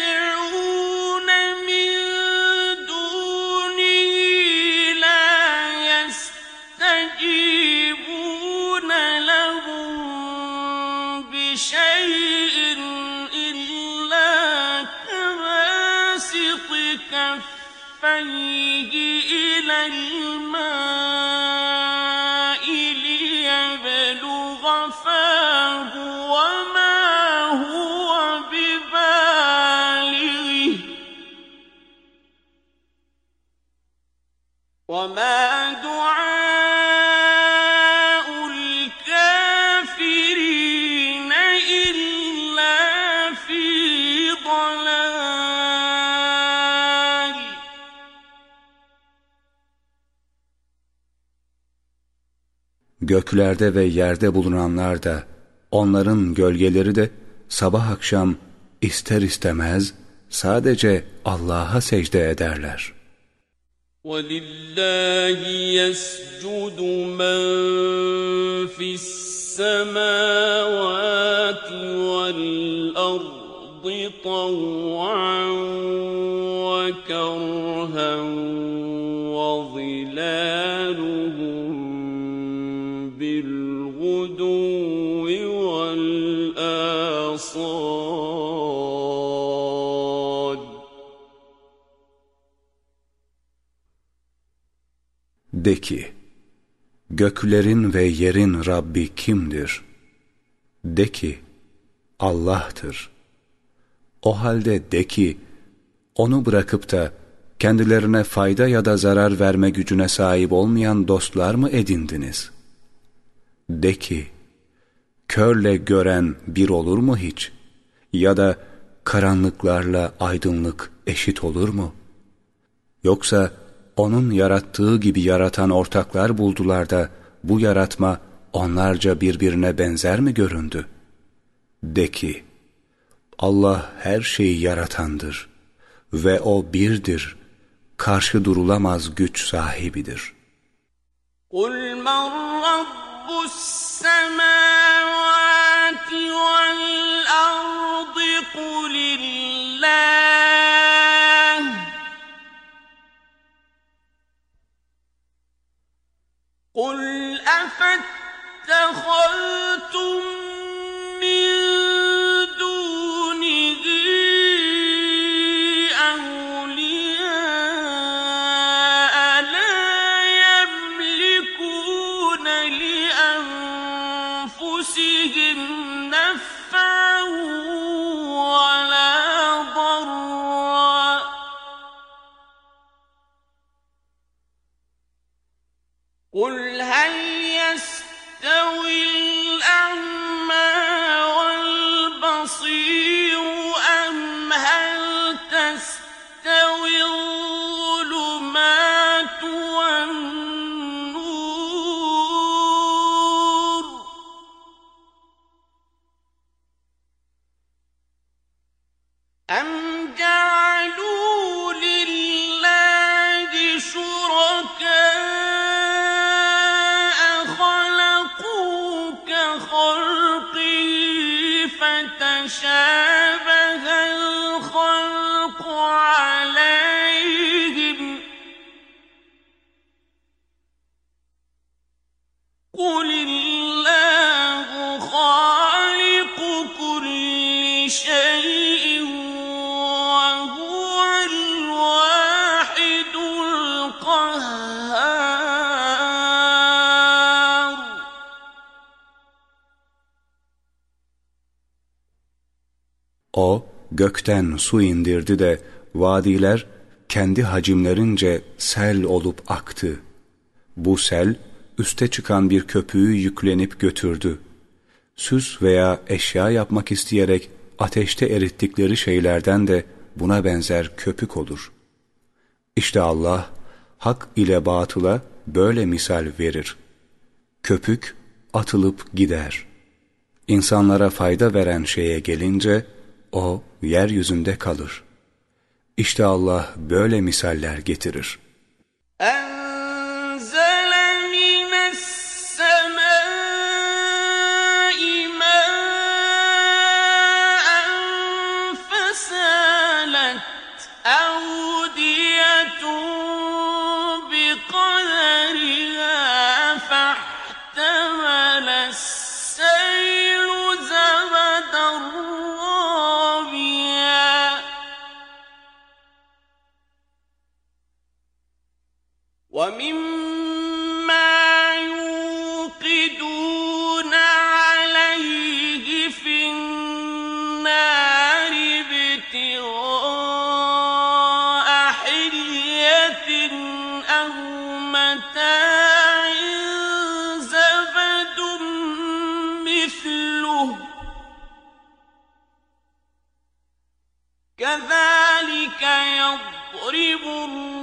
كفيه إلى الماء ليبلغ فاه وما وما Göklerde ve yerde bulunanlar da, onların gölgeleri de sabah akşam ister istemez sadece Allah'a secde ederler. ولله يسجد من في السماوات والأرض طوعا وكرها De ki, göklerin ve yerin Rabbi kimdir? De ki, Allah'tır. O halde de ki, onu bırakıp da kendilerine fayda ya da zarar verme gücüne sahip olmayan dostlar mı edindiniz? De ki, körle gören bir olur mu hiç? Ya da karanlıklarla aydınlık eşit olur mu? Yoksa, onun yarattığı gibi yaratan ortaklar buldular da bu yaratma onlarca birbirine benzer mi göründü? De ki, Allah her şeyi yaratandır ve O birdir, karşı durulamaz güç sahibidir. قُلْ مَنْ رَبُّ السَّمَاوَاتِ وَالْأَرْضِ أفاتخذتم gökten su indirdi de vadiler kendi hacimlerince sel olup aktı. Bu sel üste çıkan bir köpüğü yüklenip götürdü. Süs veya eşya yapmak isteyerek ateşte erittikleri şeylerden de buna benzer köpük olur. İşte Allah hak ile batıla böyle misal verir. Köpük atılıp gider. İnsanlara fayda veren şeye gelince o yeryüzünde kalır. İşte Allah böyle misaller getirir. ومما يوقدون عليه في النار ابتغاء أو مثله. كذلك يضرب الله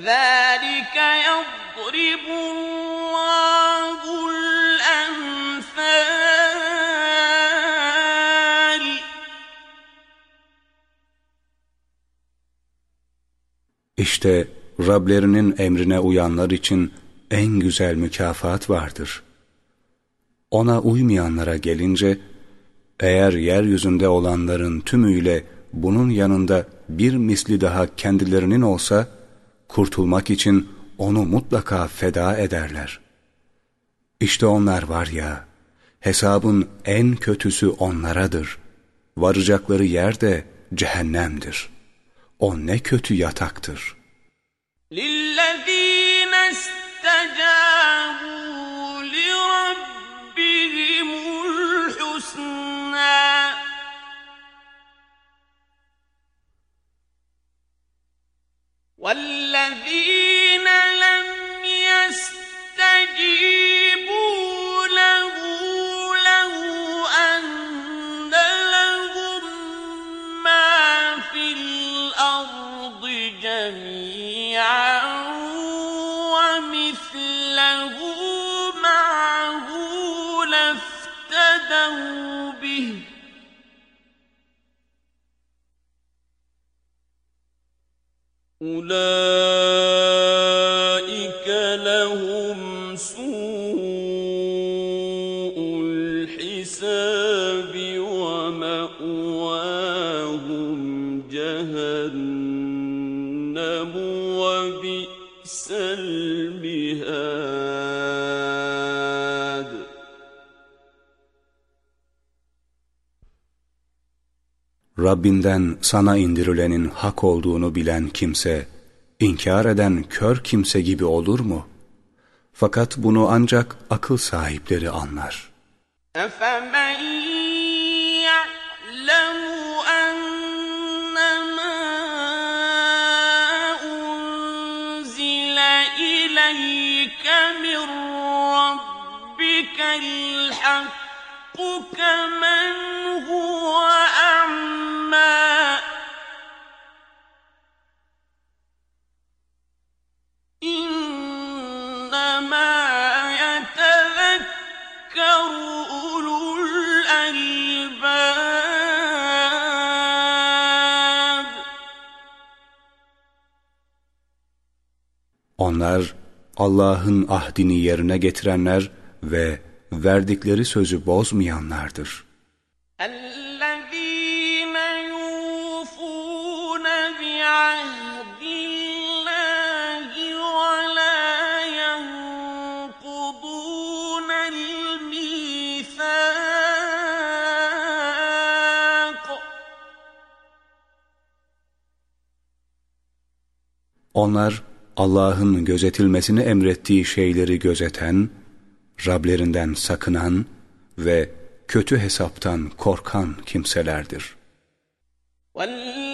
كذلك يضرب الله الأمثال İşte Rablerinin emrine uyanlar için en güzel mükafat vardır. Ona uymayanlara gelince, eğer yeryüzünde olanların tümüyle bunun yanında bir misli daha kendilerinin olsa, kurtulmak için onu mutlaka feda ederler. İşte onlar var ya, hesabın en kötüsü onlaradır. Varacakları yer de cehennemdir. O ne kötü yataktır. للذين والذين لم يستجيبوا له له أن لهم ما في الأرض جميعا. أولئك Rabbinden sana indirilenin hak olduğunu bilen kimse, inkar eden kör kimse gibi olur mu? Fakat bunu ancak akıl sahipleri anlar. أفمن يعلم أنما أنزل إليك من ربك الحق onlar Allah'ın ahdini yerine getirenler ve verdikleri sözü bozmayanlardır. الذين يوفون بعهد الله ولا ينقضون الميثاق Onlar Allah'ın gözetilmesini emrettiği şeyleri gözeten, Rablerinden sakınan ve kötü hesaptan korkan kimselerdir. والذين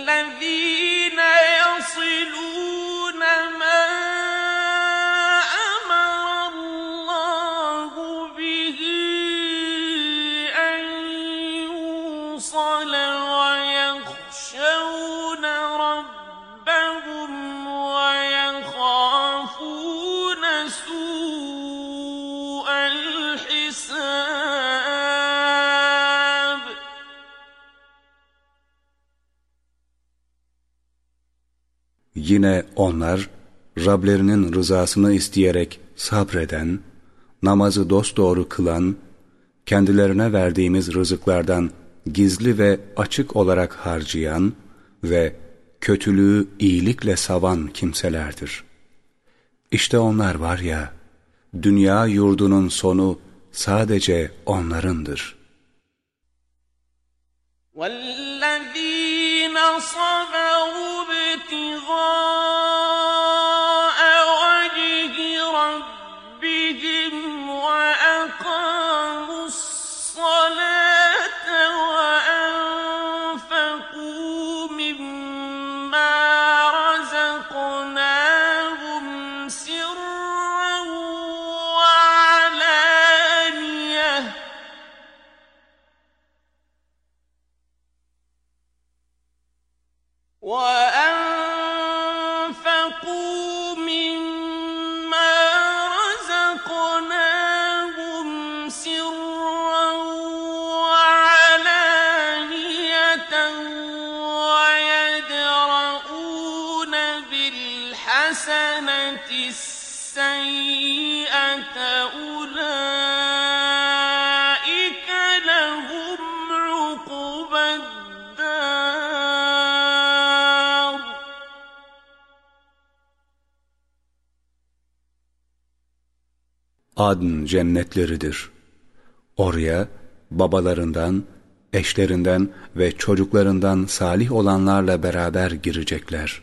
Yine onlar Rablerinin rızasını isteyerek sabreden, namazı dosdoğru kılan, kendilerine verdiğimiz rızıklardan gizli ve açık olarak harcayan ve kötülüğü iyilikle savan kimselerdir. İşte onlar var ya, dünya yurdunun sonu sadece onlarındır. والذين صبروا ابتغاء adın cennetleridir. Oraya babalarından, eşlerinden ve çocuklarından salih olanlarla beraber girecekler.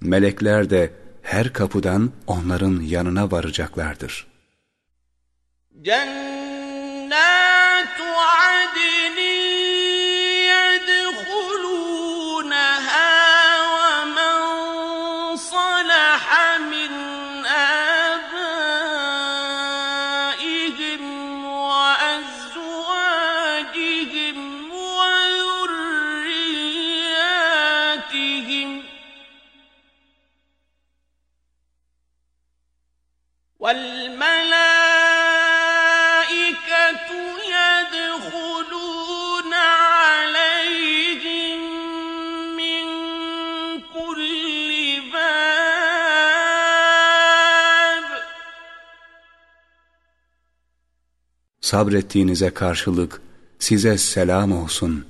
Melekler de her kapıdan onların yanına varacaklardır. Cennet Sabrettiğinize karşılık size selam olsun.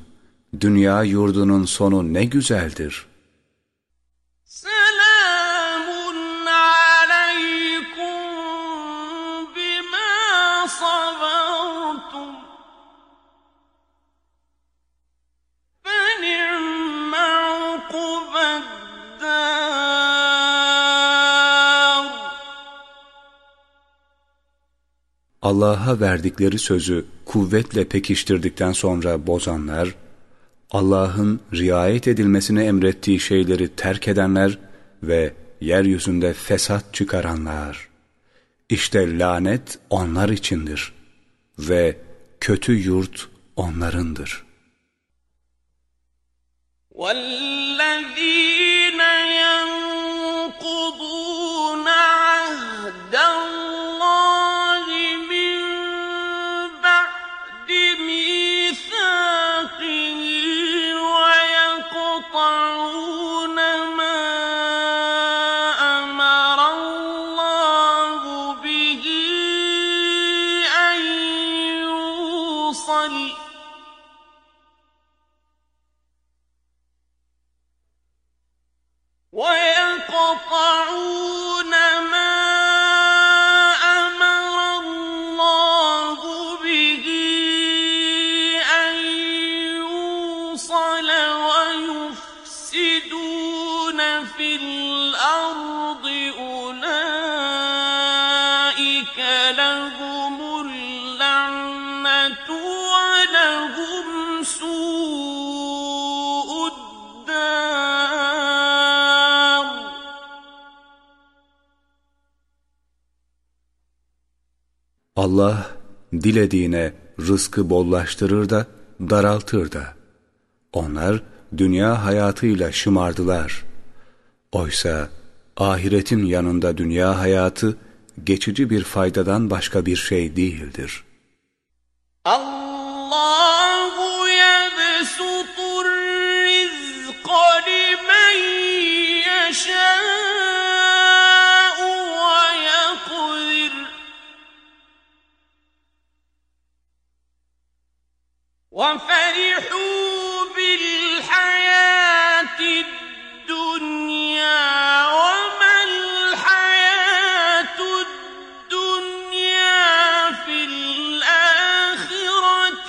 Dünya yurdunun sonu ne güzeldir. Allah'a verdikleri sözü kuvvetle pekiştirdikten sonra bozanlar, Allah'ın riayet edilmesine emrettiği şeyleri terk edenler ve yeryüzünde fesat çıkaranlar. İşte lanet onlar içindir ve kötü yurt onlarındır. وَالَّذِينَ Allah dilediğine rızkı bollaştırır da daraltır da. Onlar dünya hayatıyla şımardılar. Oysa ahiretin yanında dünya hayatı geçici bir faydadan başka bir şey değildir. Allahu yebsutur rizqa limen yeşâ وفرحوا بالحياة الدنيا وما الحياة الدنيا في الآخرة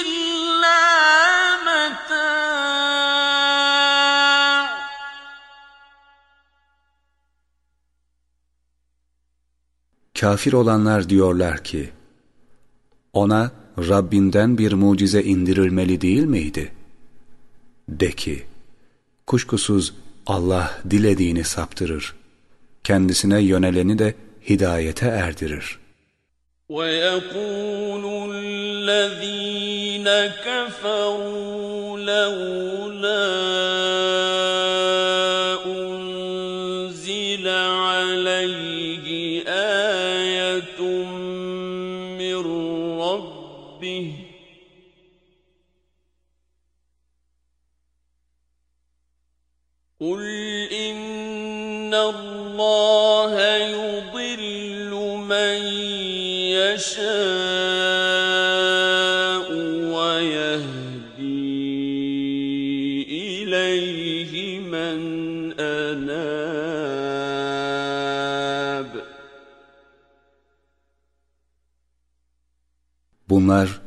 إلا متاع Kafir olanlar diyorlar ki, ona Rabbinden bir mucize indirilmeli değil miydi? De ki, kuşkusuz Allah dilediğini saptırır. Kendisine yöneleni de hidayete erdirir. ويقول الذين كفروا لولا يشاء ويهدي إليه من أناب Bunlar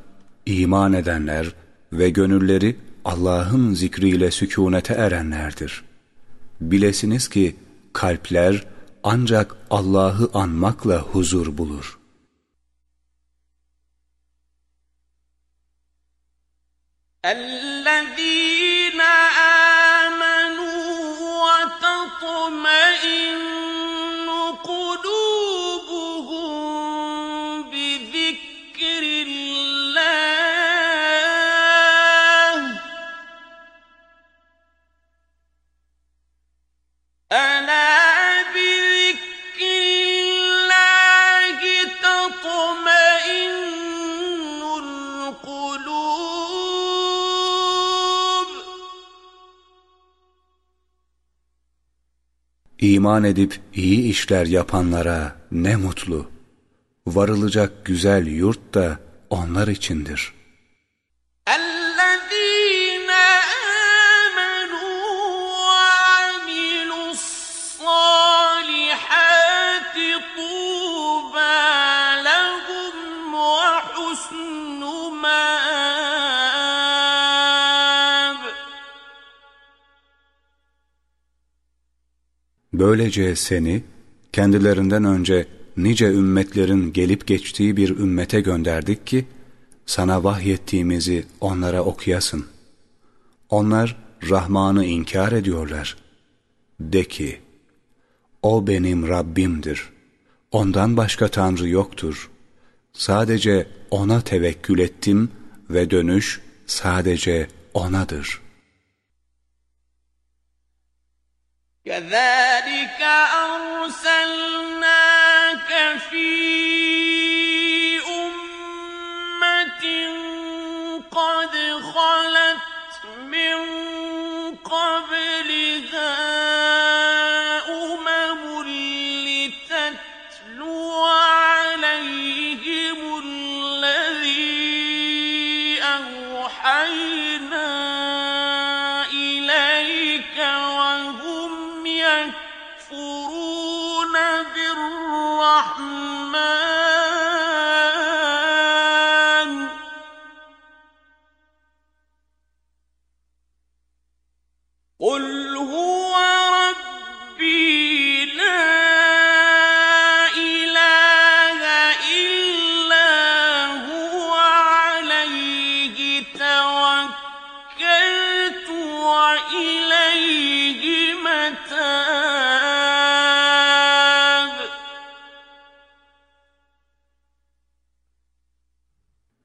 iman edenler ve gönülleri Allah'ın zikriyle sükunete erenlerdir. Bilesiniz ki kalpler ancak Allah'ı anmakla huzur bulur. ال İman edip iyi işler yapanlara ne mutlu. Varılacak güzel yurt da onlar içindir.'' Böylece seni kendilerinden önce nice ümmetlerin gelip geçtiği bir ümmete gönderdik ki sana vahyettiğimizi onlara okuyasın. Onlar Rahman'ı inkar ediyorlar. De ki, O benim Rabbimdir. Ondan başka Tanrı yoktur. Sadece O'na tevekkül ettim ve dönüş sadece O'nadır.'' كذلك أرسلناك في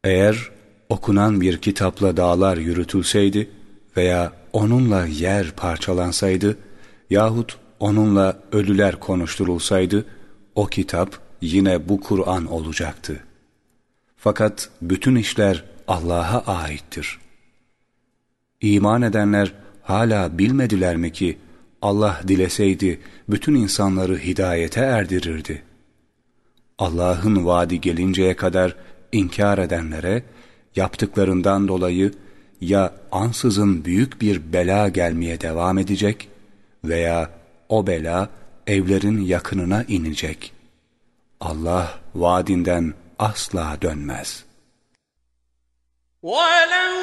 Eğer okunan bir kitapla dağlar yürütülseydi veya onunla yer parçalansaydı yahut onunla ölüler konuşturulsaydı o kitap yine bu Kur'an olacaktı. Fakat bütün işler Allah'a aittir. İman edenler hala bilmediler mi ki Allah dileseydi bütün insanları hidayete erdirirdi. Allah'ın vaadi gelinceye kadar inkar edenlere yaptıklarından dolayı ya ansızın büyük bir bela gelmeye devam edecek veya o bela evlerin yakınına inecek. Allah vaadinden asla dönmez. وَلَوْ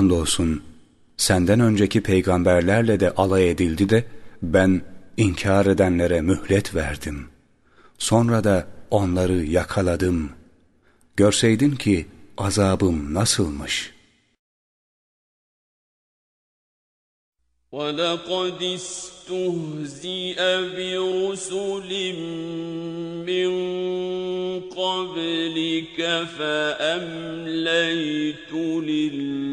Andolsun senden önceki peygamberlerle de alay edildi de ben inkar edenlere mühlet verdim. Sonra da onları yakaladım. Görseydin ki azabım nasılmış. وَلَقَدْ اسْتُهْزِئَ بِرُسُلٍ مِّن قَبْلِكَ فَأَمْلَيْتُ لِلَّذِينَ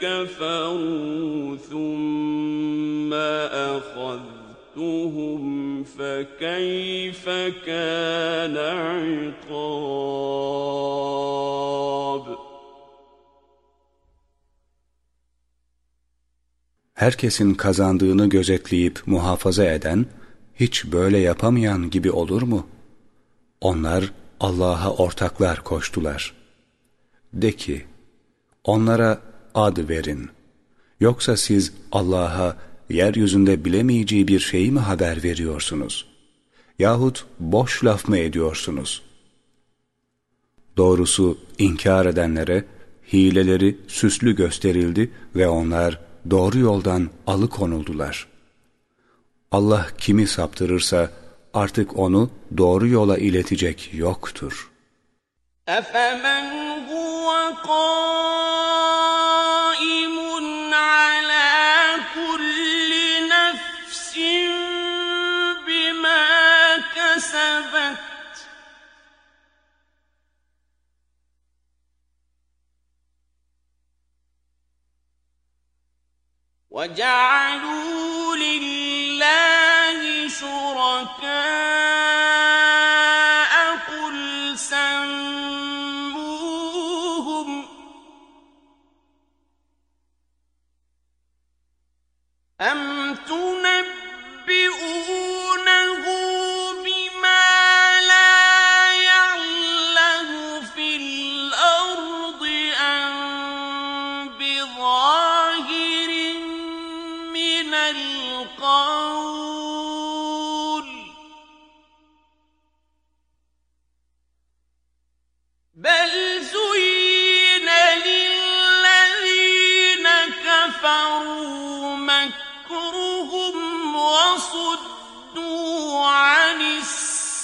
كَفَرُوا ثُمَّ أَخَذْتُهُمْ فَكَيْفَ كَانَ عِقَابِ herkesin kazandığını gözetleyip muhafaza eden, hiç böyle yapamayan gibi olur mu? Onlar Allah'a ortaklar koştular. De ki, onlara ad verin. Yoksa siz Allah'a yeryüzünde bilemeyeceği bir şeyi mi haber veriyorsunuz? Yahut boş laf mı ediyorsunuz? Doğrusu inkar edenlere hileleri süslü gösterildi ve onlar doğru yoldan alıkonuldular. Allah kimi saptırırsa artık onu doğru yola iletecek yoktur. أَفَمَنْ هُوَ قائم على كل نفس بما كسبت. وجعلوا لله شركاء أم تم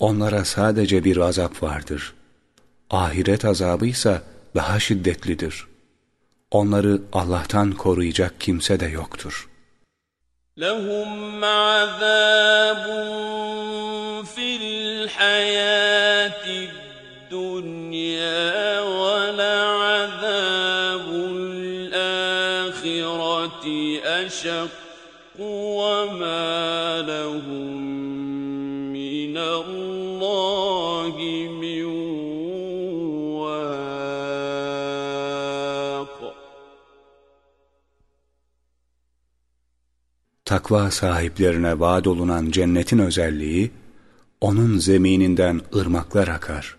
onlara sadece bir azap vardır. Ahiret azabı ise daha şiddetlidir. Onları Allah'tan koruyacak kimse de yoktur. لَهُمْ عَذَابٌ فِي الْحَيَاةِ الدُّنْيَا وَلَعَذَابُ الْآخِرَةِ أَشَقُّ وَمَا لَهُمْ Takva sahiplerine vaat olunan cennetin özelliği, onun zemininden ırmaklar akar.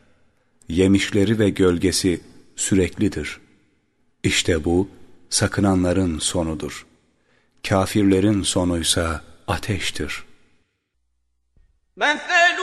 Yemişleri ve gölgesi süreklidir. İşte bu, sakınanların sonudur. Kafirlerin sonuysa ateştir. مَثَلُ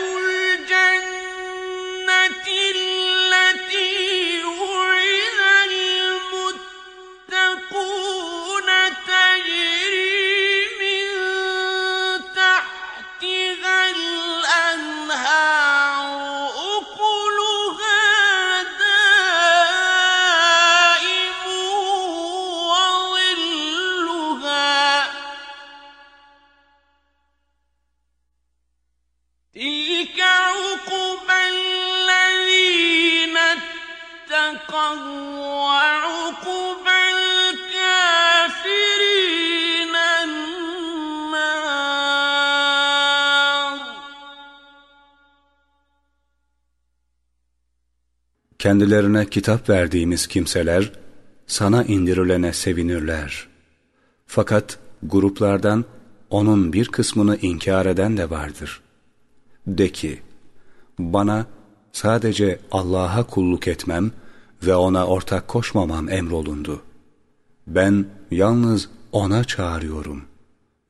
Kendilerine kitap verdiğimiz kimseler sana indirilene sevinirler. Fakat gruplardan onun bir kısmını inkar eden de vardır. De ki, Bana sadece Allah'a kulluk etmem ve O'na ortak koşmamam emrolundu. Ben yalnız O'na çağırıyorum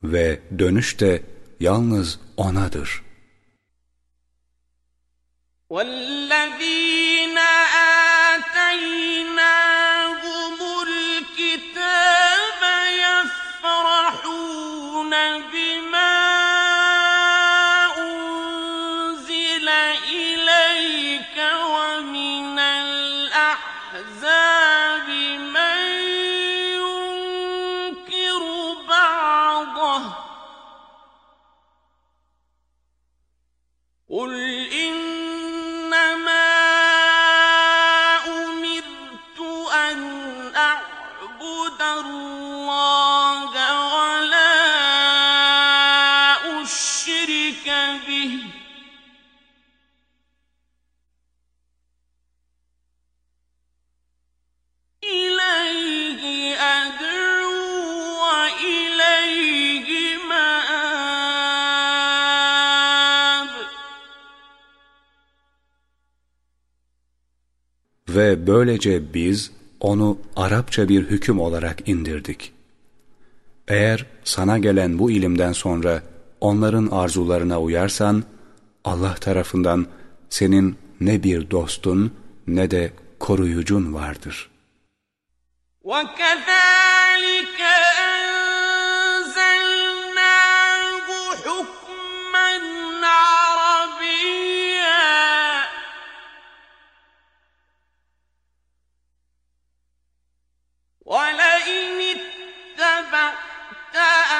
ve dönüş de yalnız O'nadır. وَالَّذ۪ينَ ve böylece biz onu Arapça bir hüküm olarak indirdik. Eğer sana gelen bu ilimden sonra onların arzularına uyarsan, Allah tarafından senin ne bir dostun ne de koruyucun vardır. وَكَذَٰلِكَ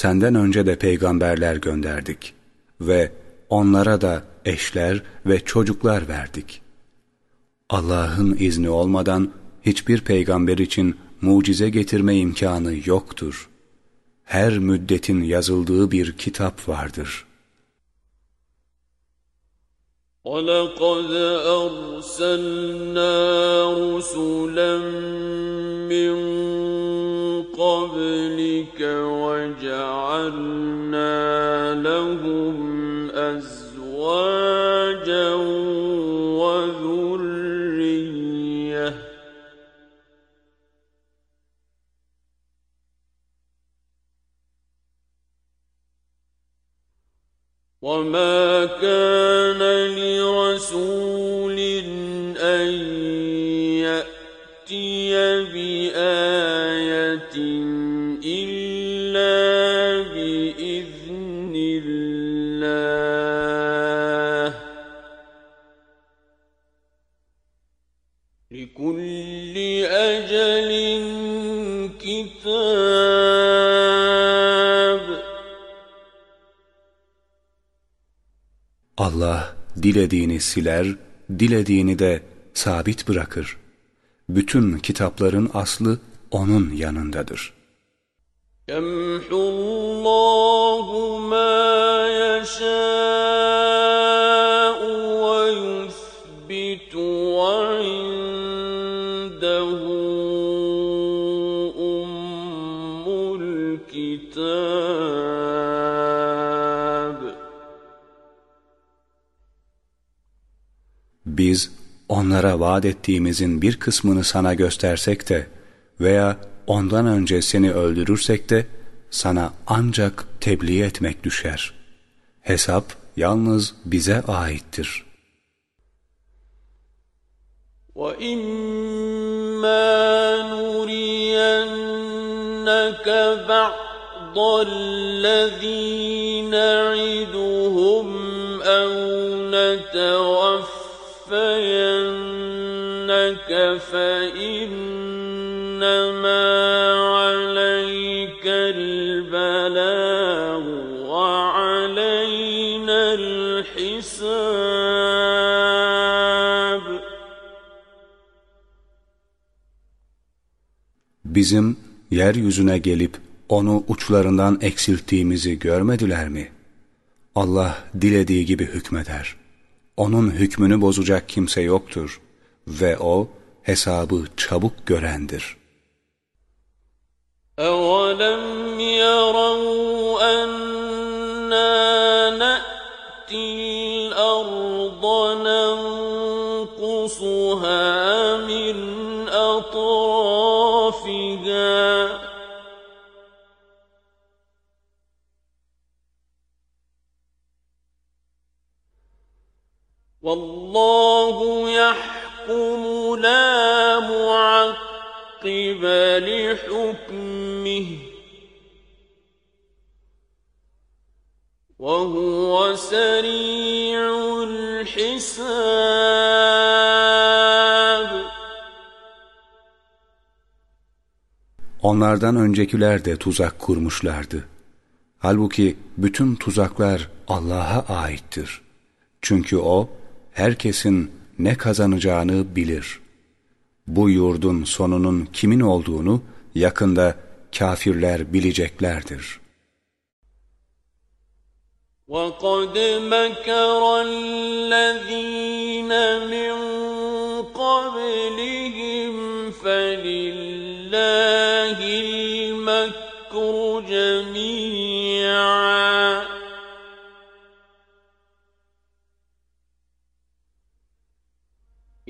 senden önce de peygamberler gönderdik ve onlara da eşler ve çocuklar verdik. Allah'ın izni olmadan hiçbir peygamber için mucize getirme imkanı yoktur. Her müddetin yazıldığı bir kitap vardır. وَلَقَدْ أَرْسَلْنَا رُسُلًا مِّن قبلك وجعلنا لهم أزواجا وذرية. وما كان لرسول Allah dilediğini siler, dilediğini de sabit bırakır. Bütün kitapların aslı O'nun yanındadır. يَمْحُ اللّٰهُ مَا يَشَاءُ Biz onlara vaat ettiğimizin bir kısmını sana göstersek de veya ondan önce seni öldürürsek de sana ancak tebliğ etmek düşer. Hesap yalnız bize aittir. وَإِمَّا نُرِيَنَّكَ بَعْضَ الَّذِي نَعِدُهُمْ أَوْ Bizim yeryüzüne gelip onu uçlarından eksilttiğimizi görmediler mi? Allah dilediği gibi hükmeder.'' Onun hükmünü bozacak kimse yoktur ve O hesabı çabuk görendir. أَوَلَمْ يَرَوْا أَنَّا نَأْتِي الْأَرْضَ نَنْقُصُهَا والله يحكم لا معقب لحكمه وهو سريع الحساب Onlardan öncekiler de tuzak kurmuşlardı. Halbuki bütün tuzaklar Allah'a aittir. Çünkü O, herkesin ne kazanacağını bilir. Bu yurdun sonunun kimin olduğunu yakında kafirler bileceklerdir. وَقَدْ مَكَرَ الَّذ۪ينَ مِنْ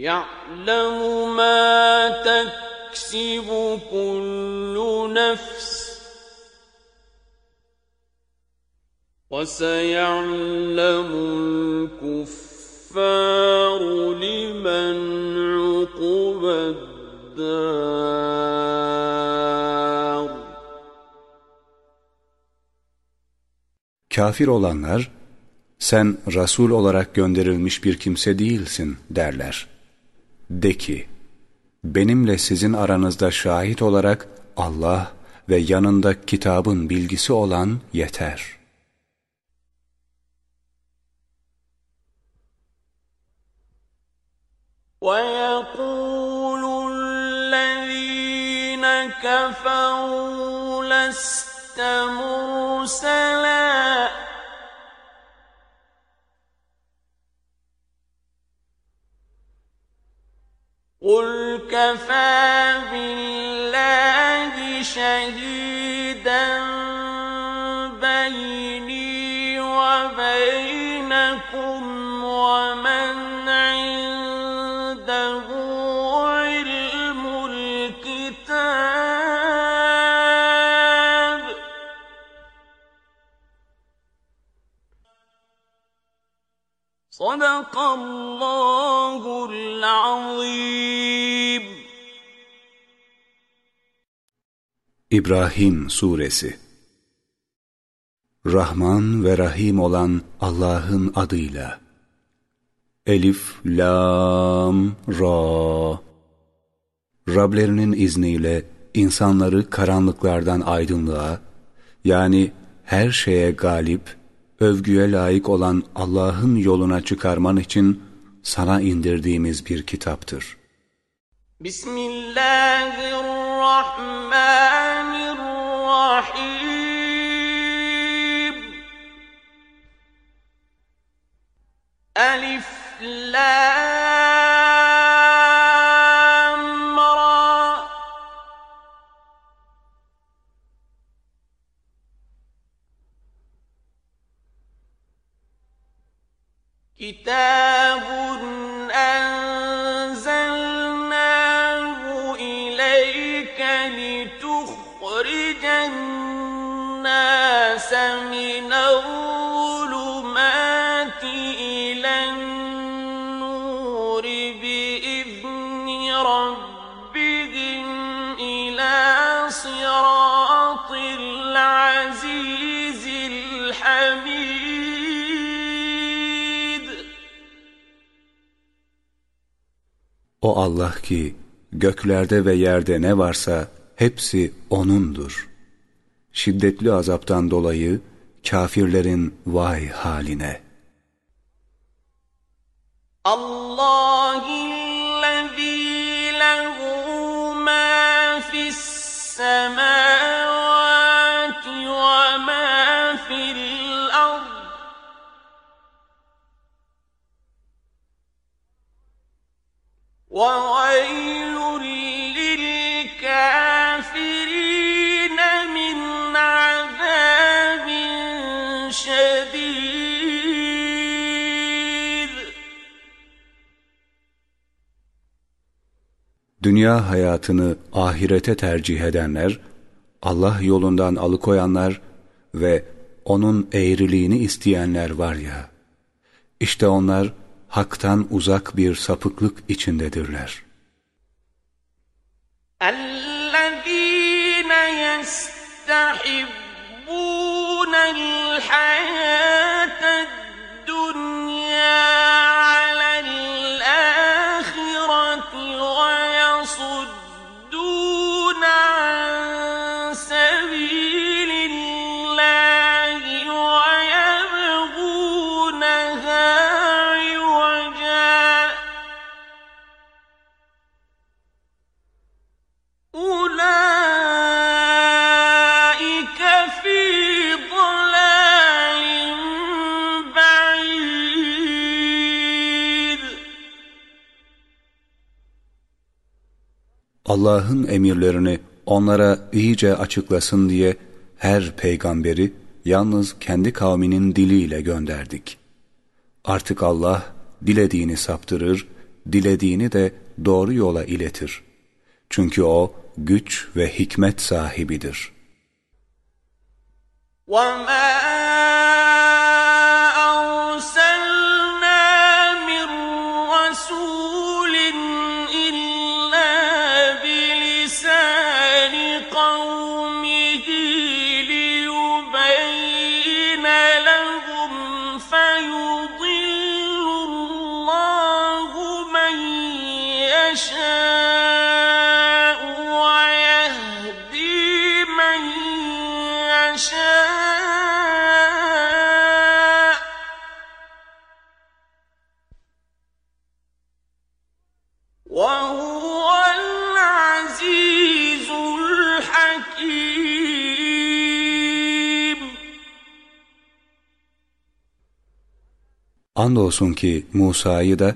يعلم ما تكسب كل نفس وسيعلم الكفار لمن عقب الدار Kafir olanlar, sen Resul olarak gönderilmiş bir kimse değilsin derler. De ki, benimle sizin aranızda şahit olarak Allah ve yanında kitabın bilgisi olan yeter. وَيَقُولُ الَّذ۪ينَ كَفَرُوا لَسْتَ مُرْسَلًا قل كفى بالله شهيدا بيني وبينكم ومن عنده علم الكتاب صدق الله العظيم İbrahim Suresi Rahman ve Rahim olan Allah'ın adıyla. Elif, Lam, Ra. Rablerinin izniyle insanları karanlıklardan aydınlığa, yani her şeye galip, övgüye layık olan Allah'ın yoluna çıkarman için sana indirdiğimiz bir kitaptır. Bismillahirrahmanirrahim الرحمن الرحيم. ألف لام را. كتاب O Allah ki göklerde ve yerde ne varsa hepsi O'nundur. Şiddetli azaptan dolayı kafirlerin vay haline. Allahillezî lehu mâ fis semâ Dünya hayatını ahirete tercih edenler, Allah yolundan alıkoyanlar ve onun eğriliğini isteyenler var ya, işte onlar haktan uzak bir sapıklık içindedirler. الذين يستحبون الحياة الدنيا Allah'ın emirlerini onlara iyice açıklasın diye her peygamberi yalnız kendi kavminin diliyle gönderdik. Artık Allah dilediğini saptırır, dilediğini de doğru yola iletir. Çünkü O güç ve hikmet sahibidir. وما Andolsun ki Musa'yı da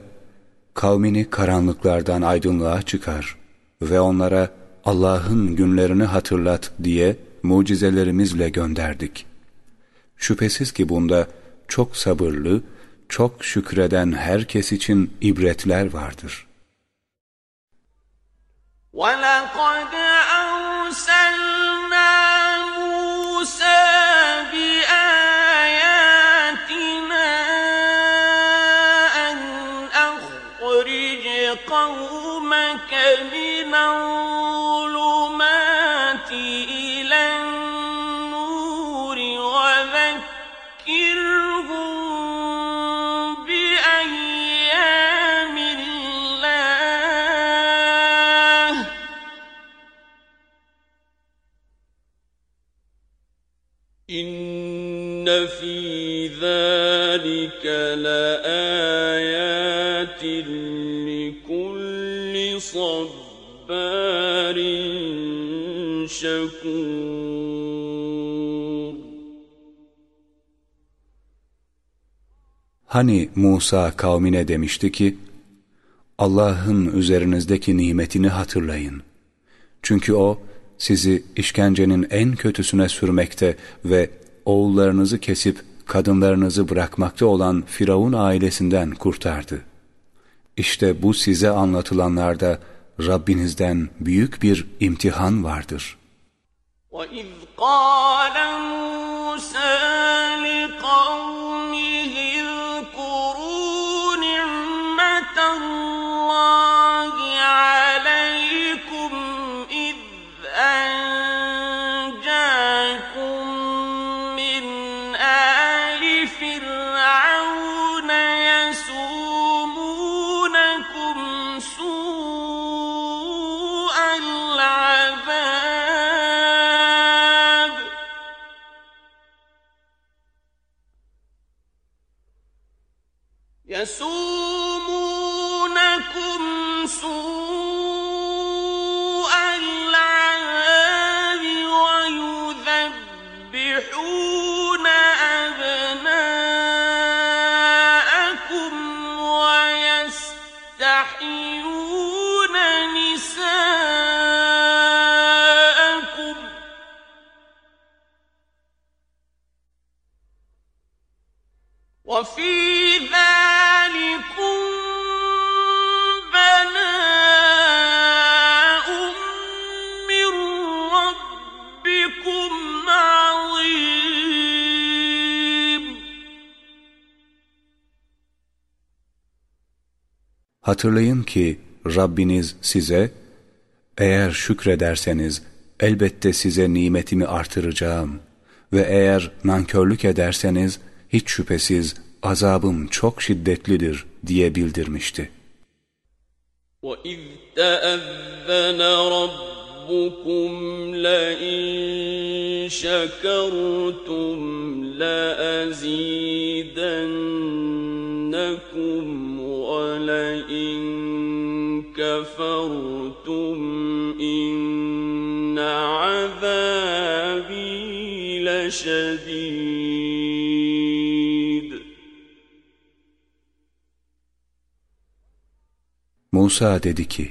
kavmini karanlıklardan aydınlığa çıkar ve onlara Allah'ın günlerini hatırlat diye mucizelerimizle gönderdik. Şüphesiz ki bunda çok sabırlı, çok şükreden herkes için ibretler vardır. ولقد أرسلنا ذلك لآيات لكل صبار شكور Hani Musa kavmine demişti ki, Allah'ın üzerinizdeki nimetini hatırlayın. Çünkü O, sizi işkencenin en kötüsüne sürmekte ve oğullarınızı kesip kadınlarınızı bırakmakta olan Firavun ailesinden kurtardı. İşte bu size anlatılanlarda Rabbinizden büyük bir imtihan vardır. وإذ قال موسى لقومه Hatırlayın ki Rabbiniz size, eğer şükrederseniz elbette size nimetimi artıracağım ve eğer nankörlük ederseniz hiç şüphesiz azabım çok şiddetlidir diye bildirmişti. وَإِذْ تَأَذَّنَ رَبُّكُمْ لَئِن شَكَرْتُمْ لَأَزِيدَنَّكُمْ وَلَئِن كَفَرْتُمْ إِنَّ عَذَابِي لَشَدِيدٌ Musa dedi ki,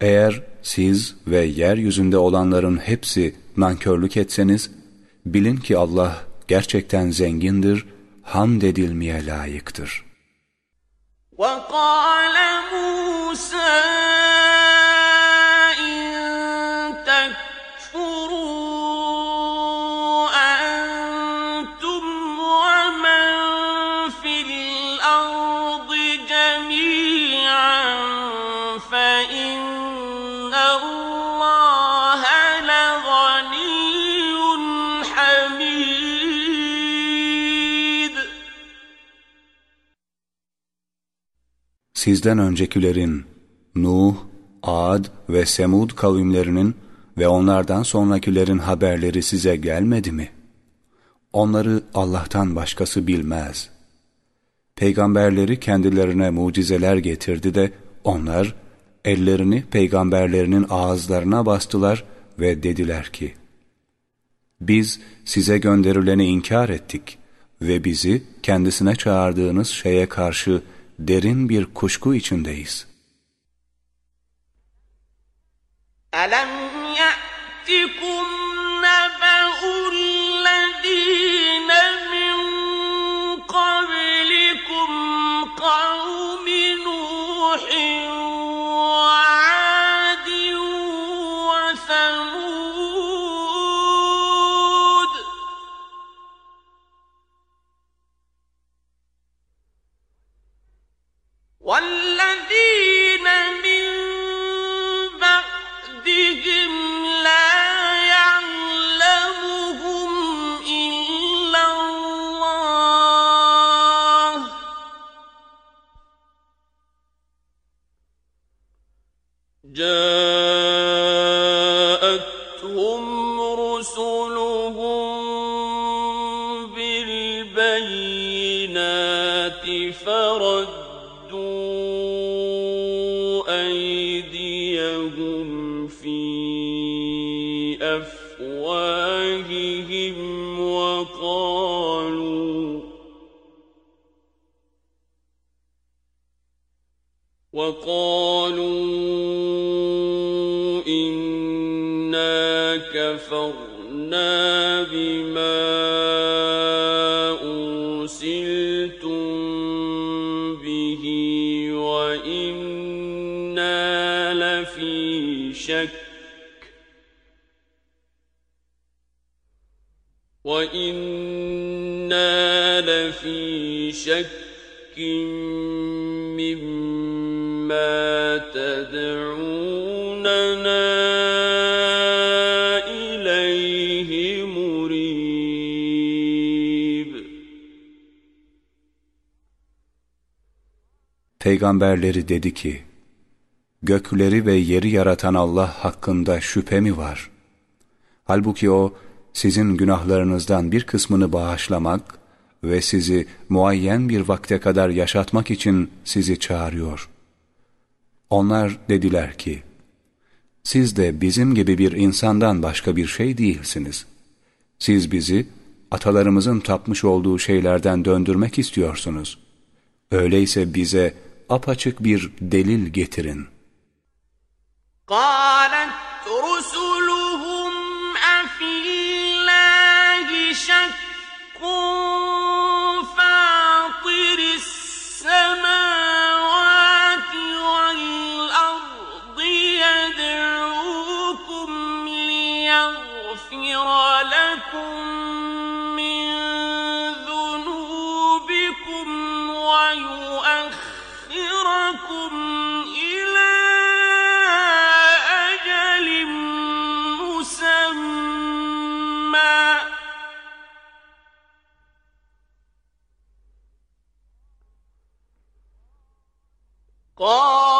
eğer siz ve yeryüzünde olanların hepsi nankörlük etseniz, bilin ki Allah gerçekten zengindir, hamd edilmeye layıktır. وقال موسى Sizden öncekilerin Nuh, Ad ve Semud kavimlerinin ve onlardan sonrakilerin haberleri size gelmedi mi? Onları Allah'tan başkası bilmez. Peygamberleri kendilerine mucizeler getirdi de onlar ellerini peygamberlerinin ağızlarına bastılar ve dediler ki, Biz size gönderileni inkar ettik ve bizi kendisine çağırdığınız şeye karşı derin bir kuşku içindeyiz. ألم يأتكم شك وإنا لفي شك مما تدعوننا إليه مريب Peygamberleri dedi ki, Gökleri ve yeri yaratan Allah hakkında şüphe mi var? Halbuki O, sizin günahlarınızdan bir kısmını bağışlamak ve sizi muayyen bir vakte kadar yaşatmak için sizi çağırıyor. Onlar dediler ki, siz de bizim gibi bir insandan başka bir şey değilsiniz. Siz bizi atalarımızın tapmış olduğu şeylerden döndürmek istiyorsunuz. Öyleyse bize apaçık bir delil getirin. قالت رسلهم أفي الله شك فاطر السماوات قال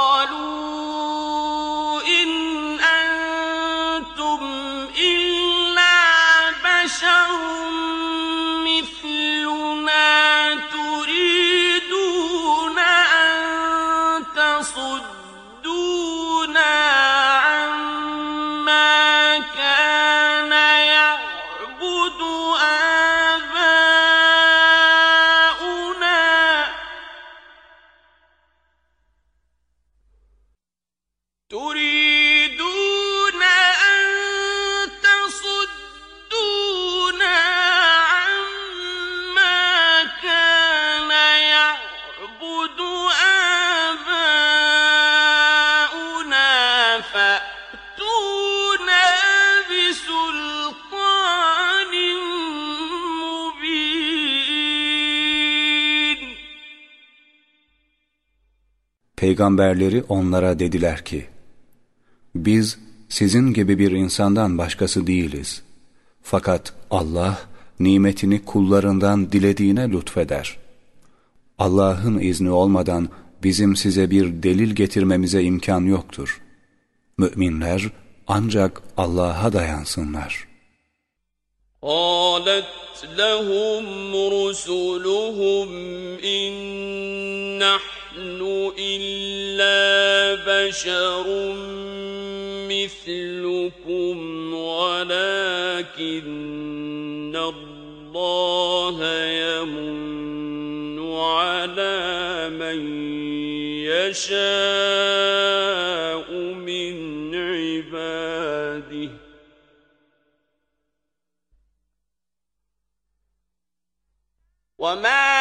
Peygamberleri onlara dediler ki, Biz sizin gibi bir insandan başkası değiliz. Fakat Allah nimetini kullarından dilediğine lütfeder. Allah'ın izni olmadan bizim size bir delil getirmemize imkan yoktur. Müminler ancak Allah'a dayansınlar. قالت لهم رسلهم إن نحن إلا بشر مثلكم ولكن الله يمن على من يشاء من عباده وما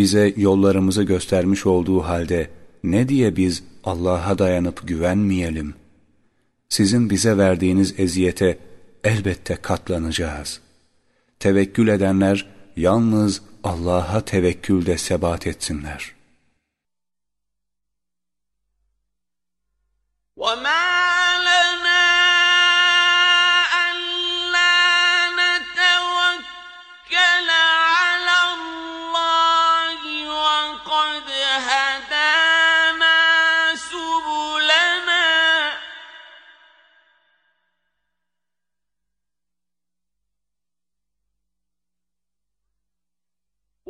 bize yollarımızı göstermiş olduğu halde ne diye biz Allah'a dayanıp güvenmeyelim? Sizin bize verdiğiniz eziyete elbette katlanacağız. Tevekkül edenler yalnız Allah'a tevekkülde sebat etsinler. وما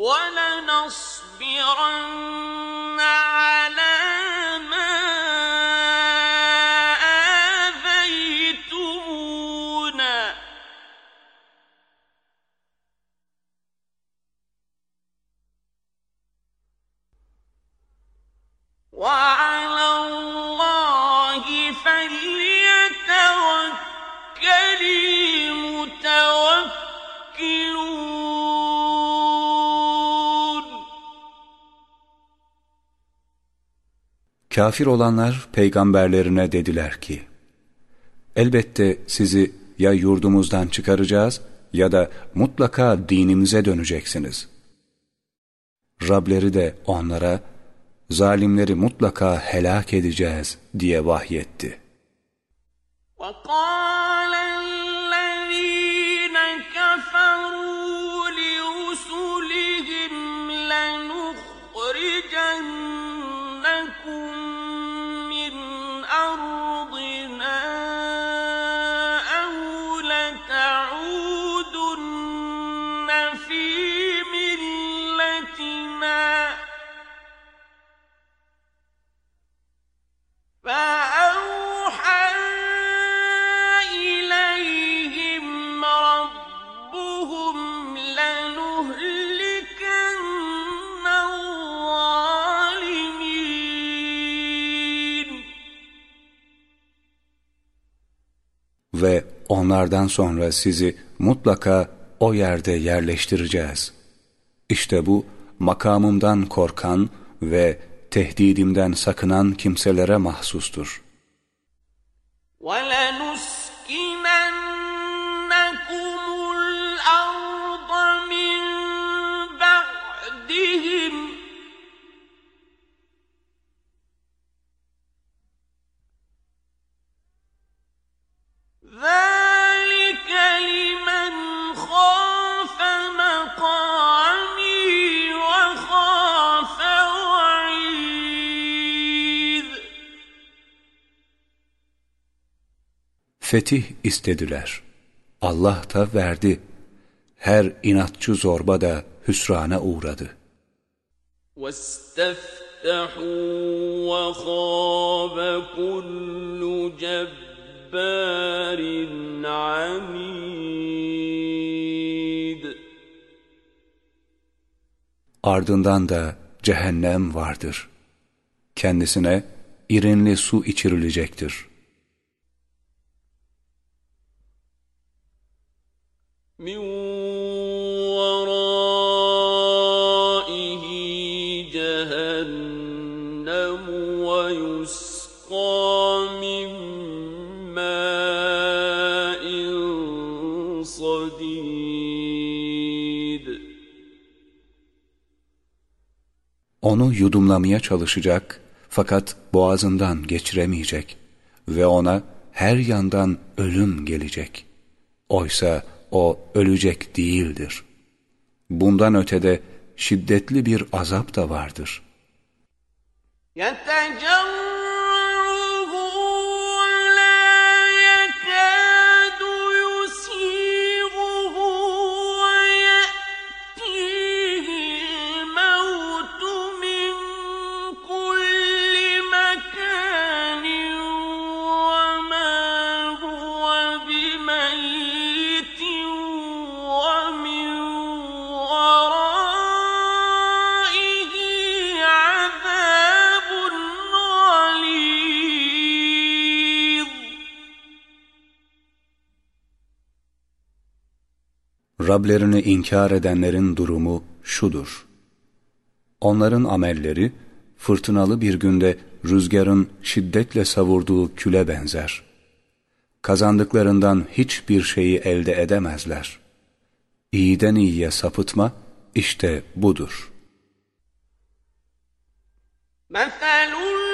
ولنصبرن Kafir olanlar peygamberlerine dediler ki, Elbette sizi ya yurdumuzdan çıkaracağız ya da mutlaka dinimize döneceksiniz. Rableri de onlara, zalimleri mutlaka helak edeceğiz diye vahyetti. وقال Ve onlardan sonra sizi mutlaka o yerde yerleştireceğiz. İşte bu makamımdan korkan ve tehdidimden sakınan kimselere mahsustur. ولنسكننكم Fetih istediler. Allah da verdi. Her inatçı zorba da hüsrana uğradı. واستفتحوا وخاب كل جبار عنيد Ardından da cehennem vardır. Kendisine irinli su içirilecektir. من ورائه جهنم ويسقى من ماء صديد Onu yudumlamaya çalışacak fakat boğazından geçiremeyecek ve ona her yandan ölüm gelecek. Oysa o ölecek değildir. Bundan ötede şiddetli bir azap da vardır. يتجرعه Rablerini inkar edenlerin durumu şudur. Onların amelleri fırtınalı bir günde rüzgarın şiddetle savurduğu küle benzer. Kazandıklarından hiçbir şeyi elde edemezler. İyiden iyiye sapıtma işte budur.'' مثل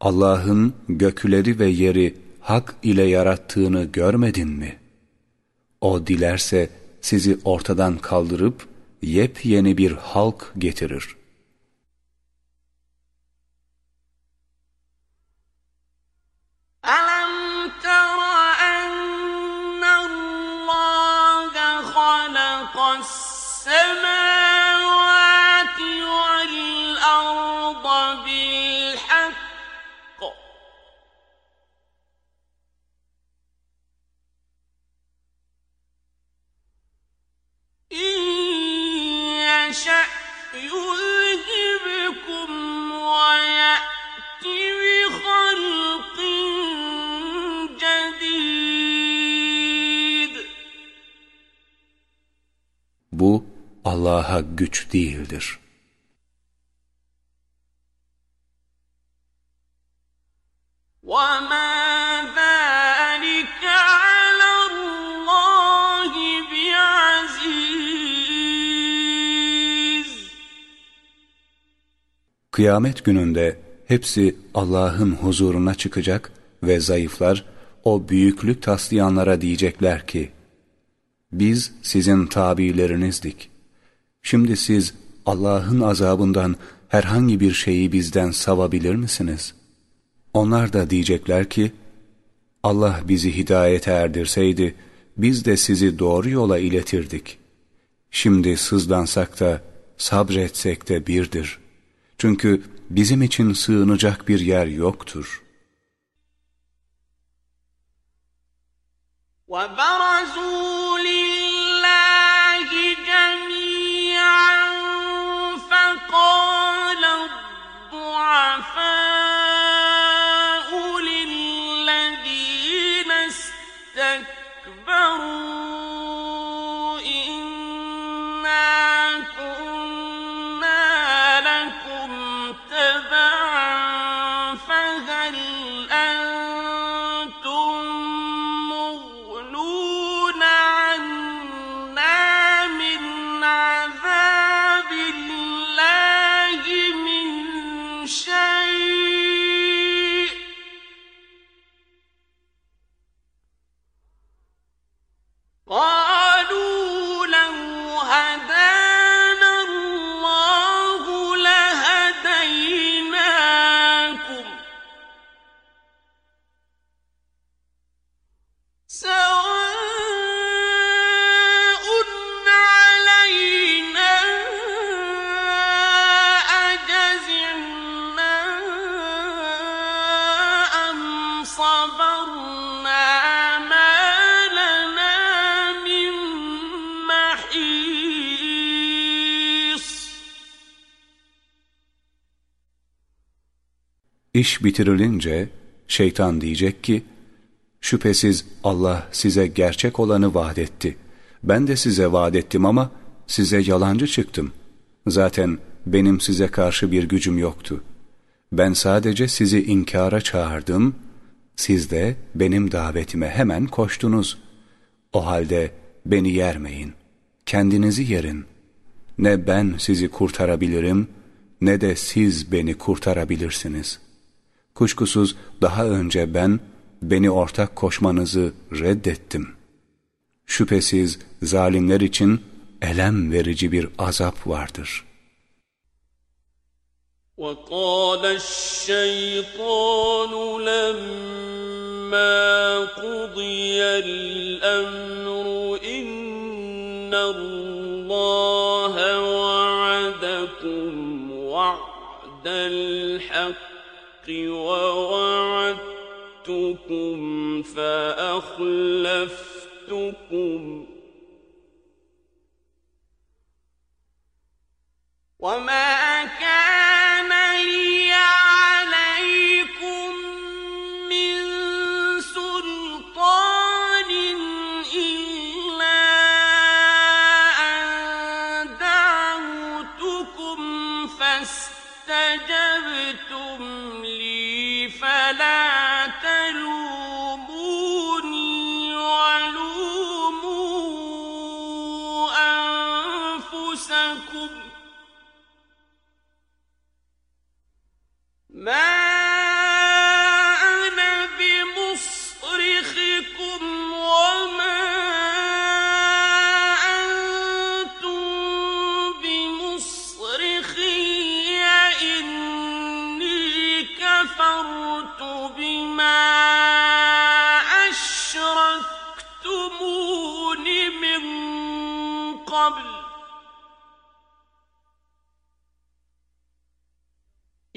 Allah'ın gökleri ve yeri hak ile yarattığını görmedin mi? O dilerse sizi ortadan kaldırıp yepyeni bir halk getirir. ألم تر أن الله خلق السماوات والأرض بالحق إن يشأ يذهبكم ويأت بخلق جديد Bu Allah'a güç değildir. وما ذلك Kıyamet gününde hepsi Allah'ın huzuruna çıkacak ve zayıflar o büyüklük taslayanlara diyecekler ki, biz sizin tabiilerinizdik. Şimdi siz Allah'ın azabından herhangi bir şeyi bizden savabilir misiniz? Onlar da diyecekler ki, Allah bizi hidayete erdirseydi, biz de sizi doğru yola iletirdik. Şimdi sızlansak da, sabretsek de birdir. Çünkü bizim için sığınacak bir yer yoktur. وبرزوا İş bitirilince şeytan diyecek ki, şüphesiz Allah size gerçek olanı vaat etti. Ben de size vaat ettim ama size yalancı çıktım. Zaten benim size karşı bir gücüm yoktu. Ben sadece sizi inkara çağırdım, siz de benim davetime hemen koştunuz. O halde beni yermeyin, kendinizi yerin. Ne ben sizi kurtarabilirim, ne de siz beni kurtarabilirsiniz. Kuşkusuz daha önce ben, beni ortak koşmanızı reddettim. Şüphesiz zalimler için elem verici bir azap vardır. وَقَالَ الشَّيْطَانُ لَمَّا قُضِيَ الْأَمْرُ إِنَّ اللَّهَ وَعَدَكُمْ وَعْدَ الْحَقِّ وَوَعَدتُّكُمْ فَأَخْلَفْتُكُمْ. وما كان لي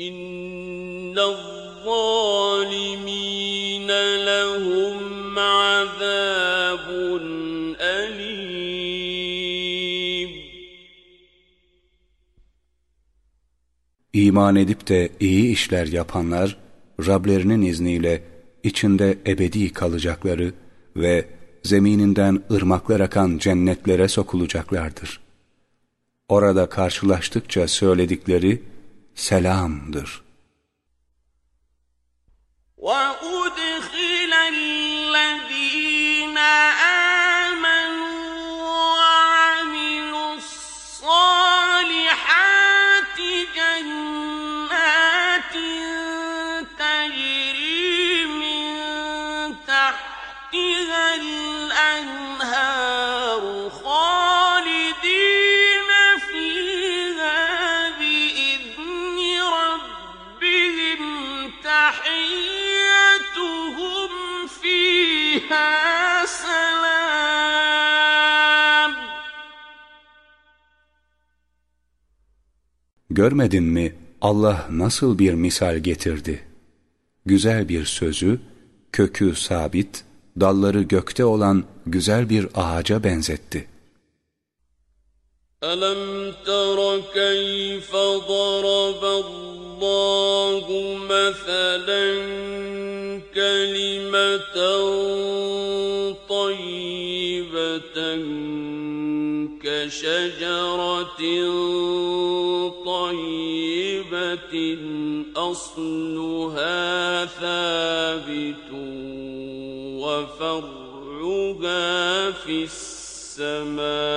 إن الظالمين لهم عذاب أليم İman edip de iyi işler yapanlar, Rablerinin izniyle içinde ebedi kalacakları ve zemininden ırmaklar akan cennetlere sokulacaklardır. Orada karşılaştıkça söyledikleri selamdır. وأدخل الذين آمنوا Görmedin mi Allah nasıl bir misal getirdi? Güzel bir sözü, kökü sabit, dalları gökte olan güzel bir ağaca benzetti. ألم تر كيف ضرب الله مثلا كلمة طيبة كشجرة طيبة أصلها ثابت وفرعها في السماء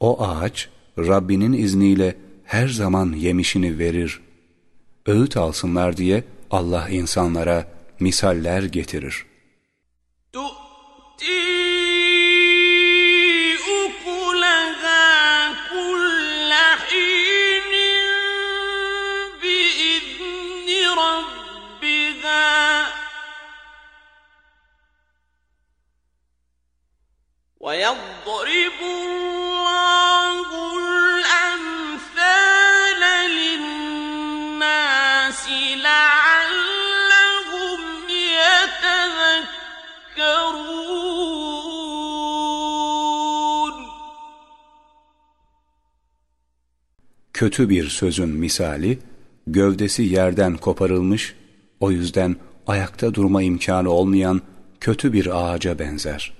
O ağaç, Rabbinin izniyle her zaman yemişini verir. Öğüt alsınlar diye Allah insanlara misaller getirir. ويضرب الله الأمثال للناس لعلهم يتذكرون kötü bir sözün misali, gövdesi yerden koparılmış, o yüzden ayakta durma imkanı olmayan kötü bir ağaca benzer.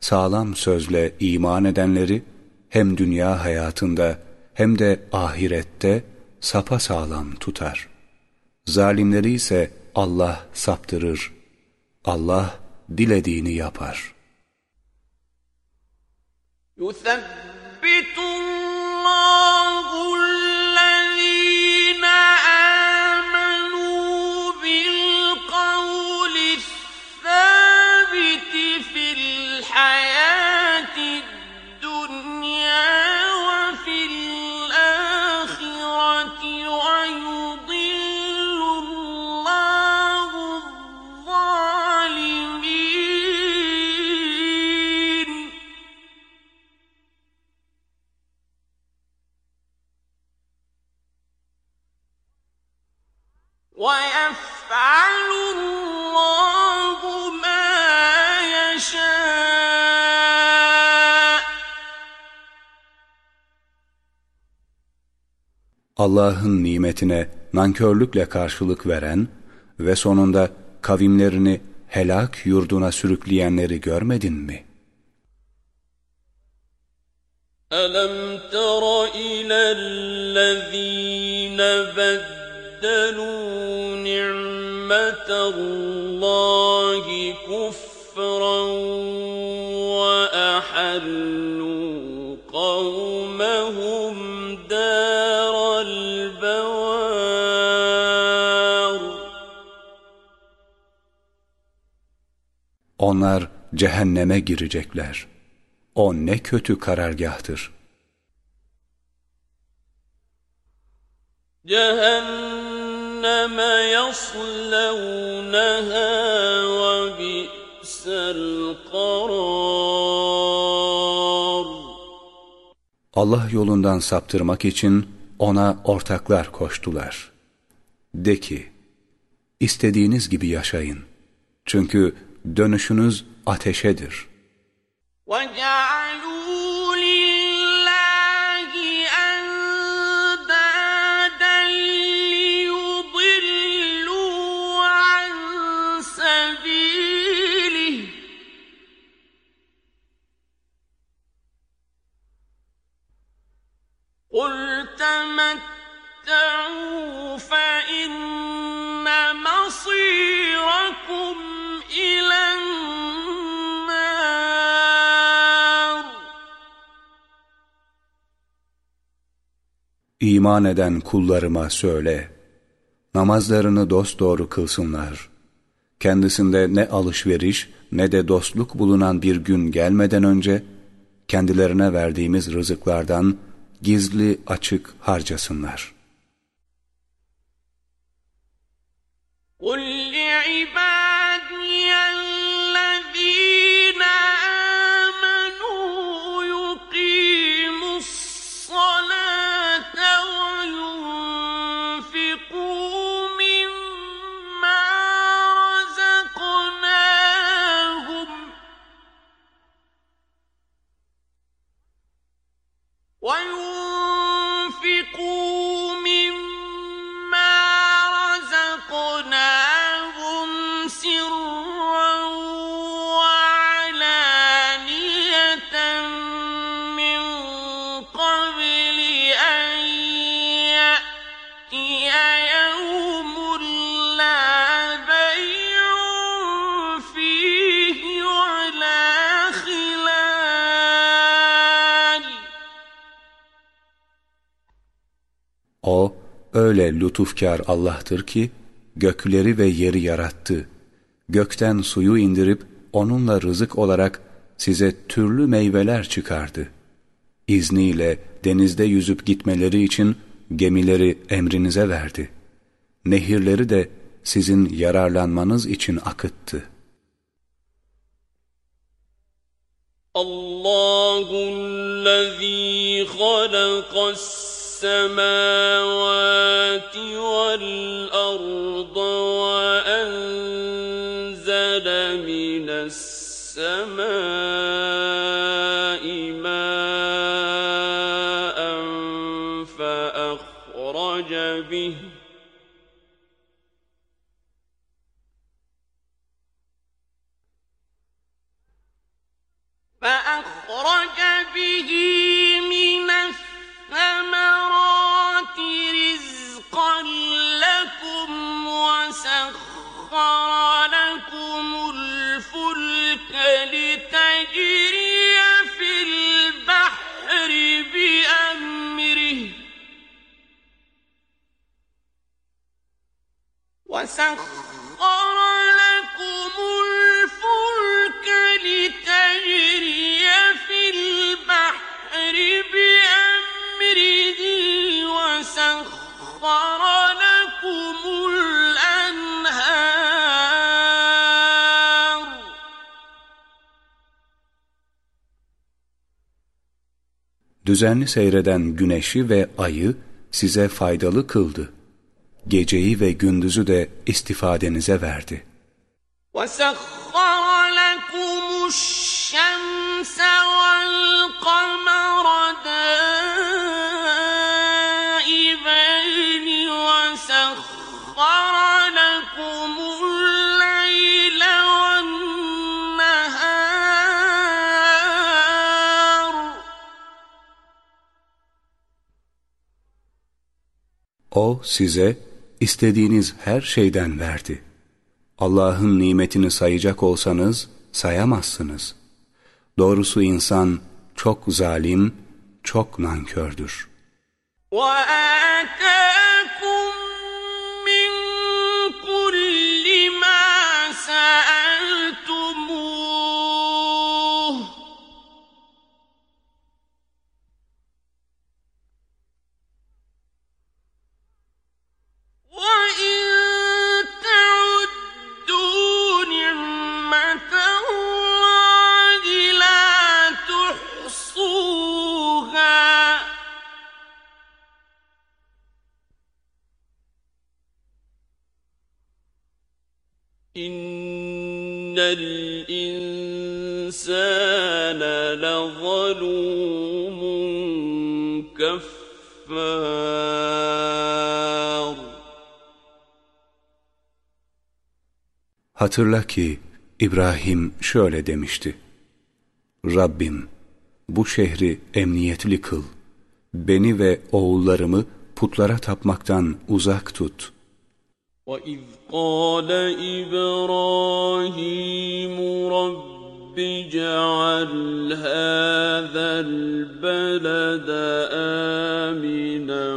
sağlam sözle iman edenleri hem dünya hayatında hem de ahirette sapa sağlam tutar. Zalimleri ise Allah saptırır. Allah dilediğini yapar. يثبت الله Allah'ın nimetine nankörlükle karşılık veren ve sonunda kavimlerini helak yurduna sürükleyenleri görmedin mi? ألم تر إلى الذين بدلوا نعمة الله كفرا وأحلوا قومهم دار البوار Onlar cehenneme girecekler. O ne kötü karargahtır. جهنم يصلونها وبئس القرار Allah yolundan saptırmak için ona ortaklar koştular. De ki, istediğiniz gibi yaşayın. Çünkü dönüşünüz ateşedir. وجعلوا قل تمتعوا فإن مصيركم إلى النار İman eden kullarıma söyle, namazlarını dosdoğru kılsınlar. Kendisinde ne alışveriş ne de dostluk bulunan bir gün gelmeden önce, kendilerine verdiğimiz rızıklardan gizli açık harcasınlar. قل öyle lütufkar Allah'tır ki gökleri ve yeri yarattı. Gökten suyu indirip onunla rızık olarak size türlü meyveler çıkardı. izniyle denizde yüzüp gitmeleri için gemileri emrinize verdi. Nehirleri de sizin yararlanmanız için akıttı. Allahüllezî السماوات والأرض وأنزل من السماء ماء فأخرج به فأخرج به وسخر لكم الفلك لتجري في البحر بأمره. وسخر لكم الفلك لتجري في البحر بأمره. وسخر لكم Düzenli seyreden güneşi ve ayı size faydalı kıldı. Geceyi ve gündüzü de istifadenize verdi. وسخر O size istediğiniz her şeyden verdi. Allah'ın nimetini sayacak olsanız sayamazsınız. Doğrusu insan çok zalim, çok nankördür. وآتاكم إن الإنسان لظلوم كفار Hatırla ki İbrahim şöyle demişti. Rabbim bu şehri emniyetli kıl. Beni ve oğullarımı putlara tapmaktan uzak tut. وإذ قال إبراهيم رب اجعل هذا البلد آمنا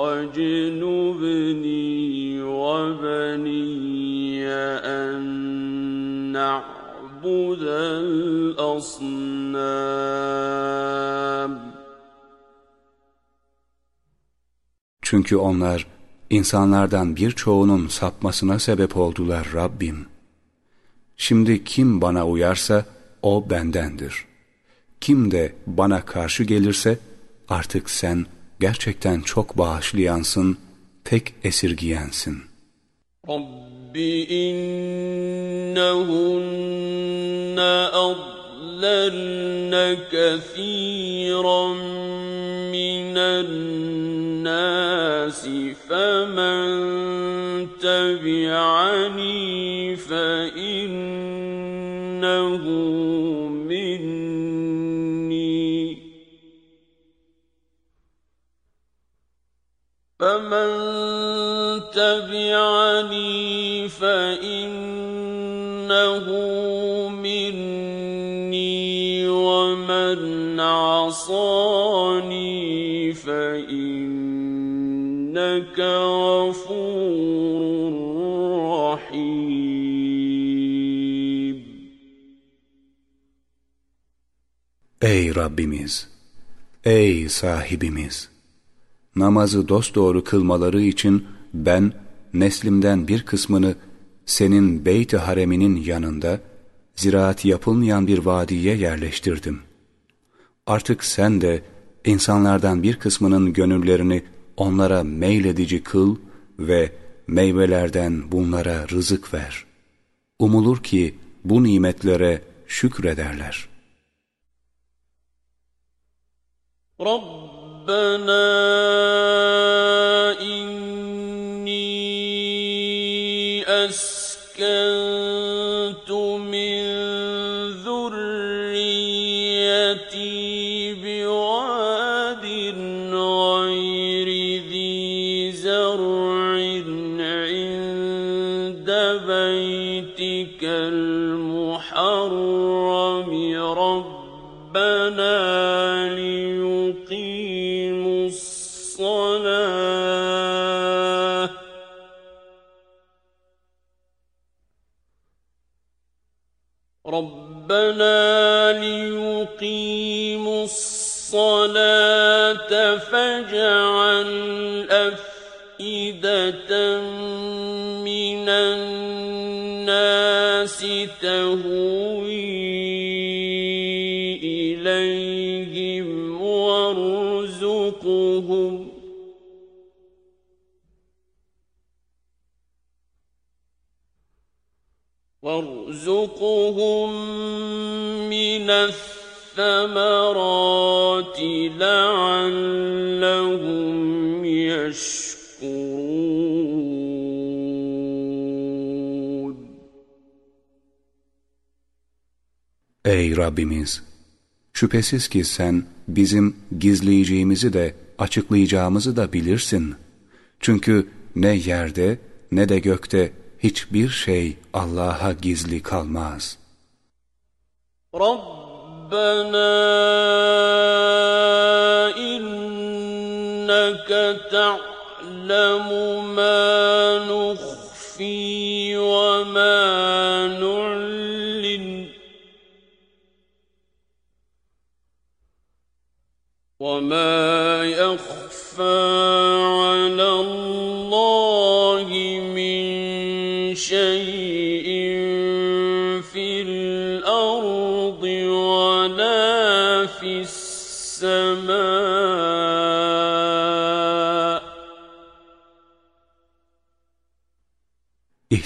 واجنبني وبني أن نعبد الأصنام Çünkü onlar İnsanlardan birçoğunun sapmasına sebep oldular Rabbim. Şimdi kim bana uyarsa o bendendir. Kim de bana karşı gelirse artık sen gerçekten çok bağışlayansın, tek esirgiyensin. Rabbi innehunne adlelne kethiren minennâsi فمن تبعني فإنه مني. فمن تبعني فإنه مني. ومن عصاني فإنك غفور رحيم Ey Rabbimiz! Ey sahibimiz! Namazı dosdoğru kılmaları için ben neslimden bir kısmını senin beyt-i hareminin yanında ziraat yapılmayan bir vadiye yerleştirdim. Artık sen de insanlardan bir kısmının gönüllerini onlara meyledici kıl ve meyvelerden bunlara rızık ver. Umulur ki bu nimetlere şükrederler. Rabbena inni esken الصلاة فاجعل أفئدة من الناس تهوي إليهم وارزقهم. وارزقهم من الثمرات لعلهم يشكرون Ey Rabbimiz! Şüphesiz ki sen bizim gizleyeceğimizi de açıklayacağımızı da bilirsin. Çünkü ne yerde ne de gökte hiçbir şey Allah'a gizli kalmaz. Rabbena inneke ta'lemu ma nukhfi ve ma nu'lin ve ma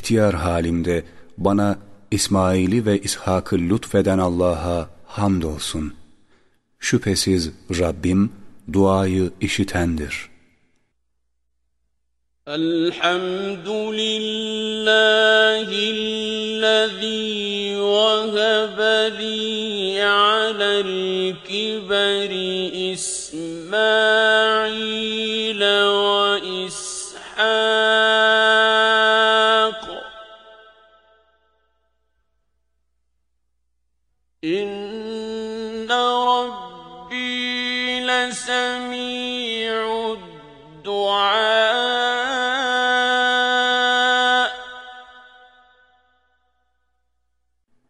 İhtiyar halimde bana İsmail'i ve İshak'ı lütfeden Allah'a hamdolsun. Şüphesiz Rabbim duayı işitendir. Elhamdülillahillezî vehebe li alel kiberi İsmail ve İshak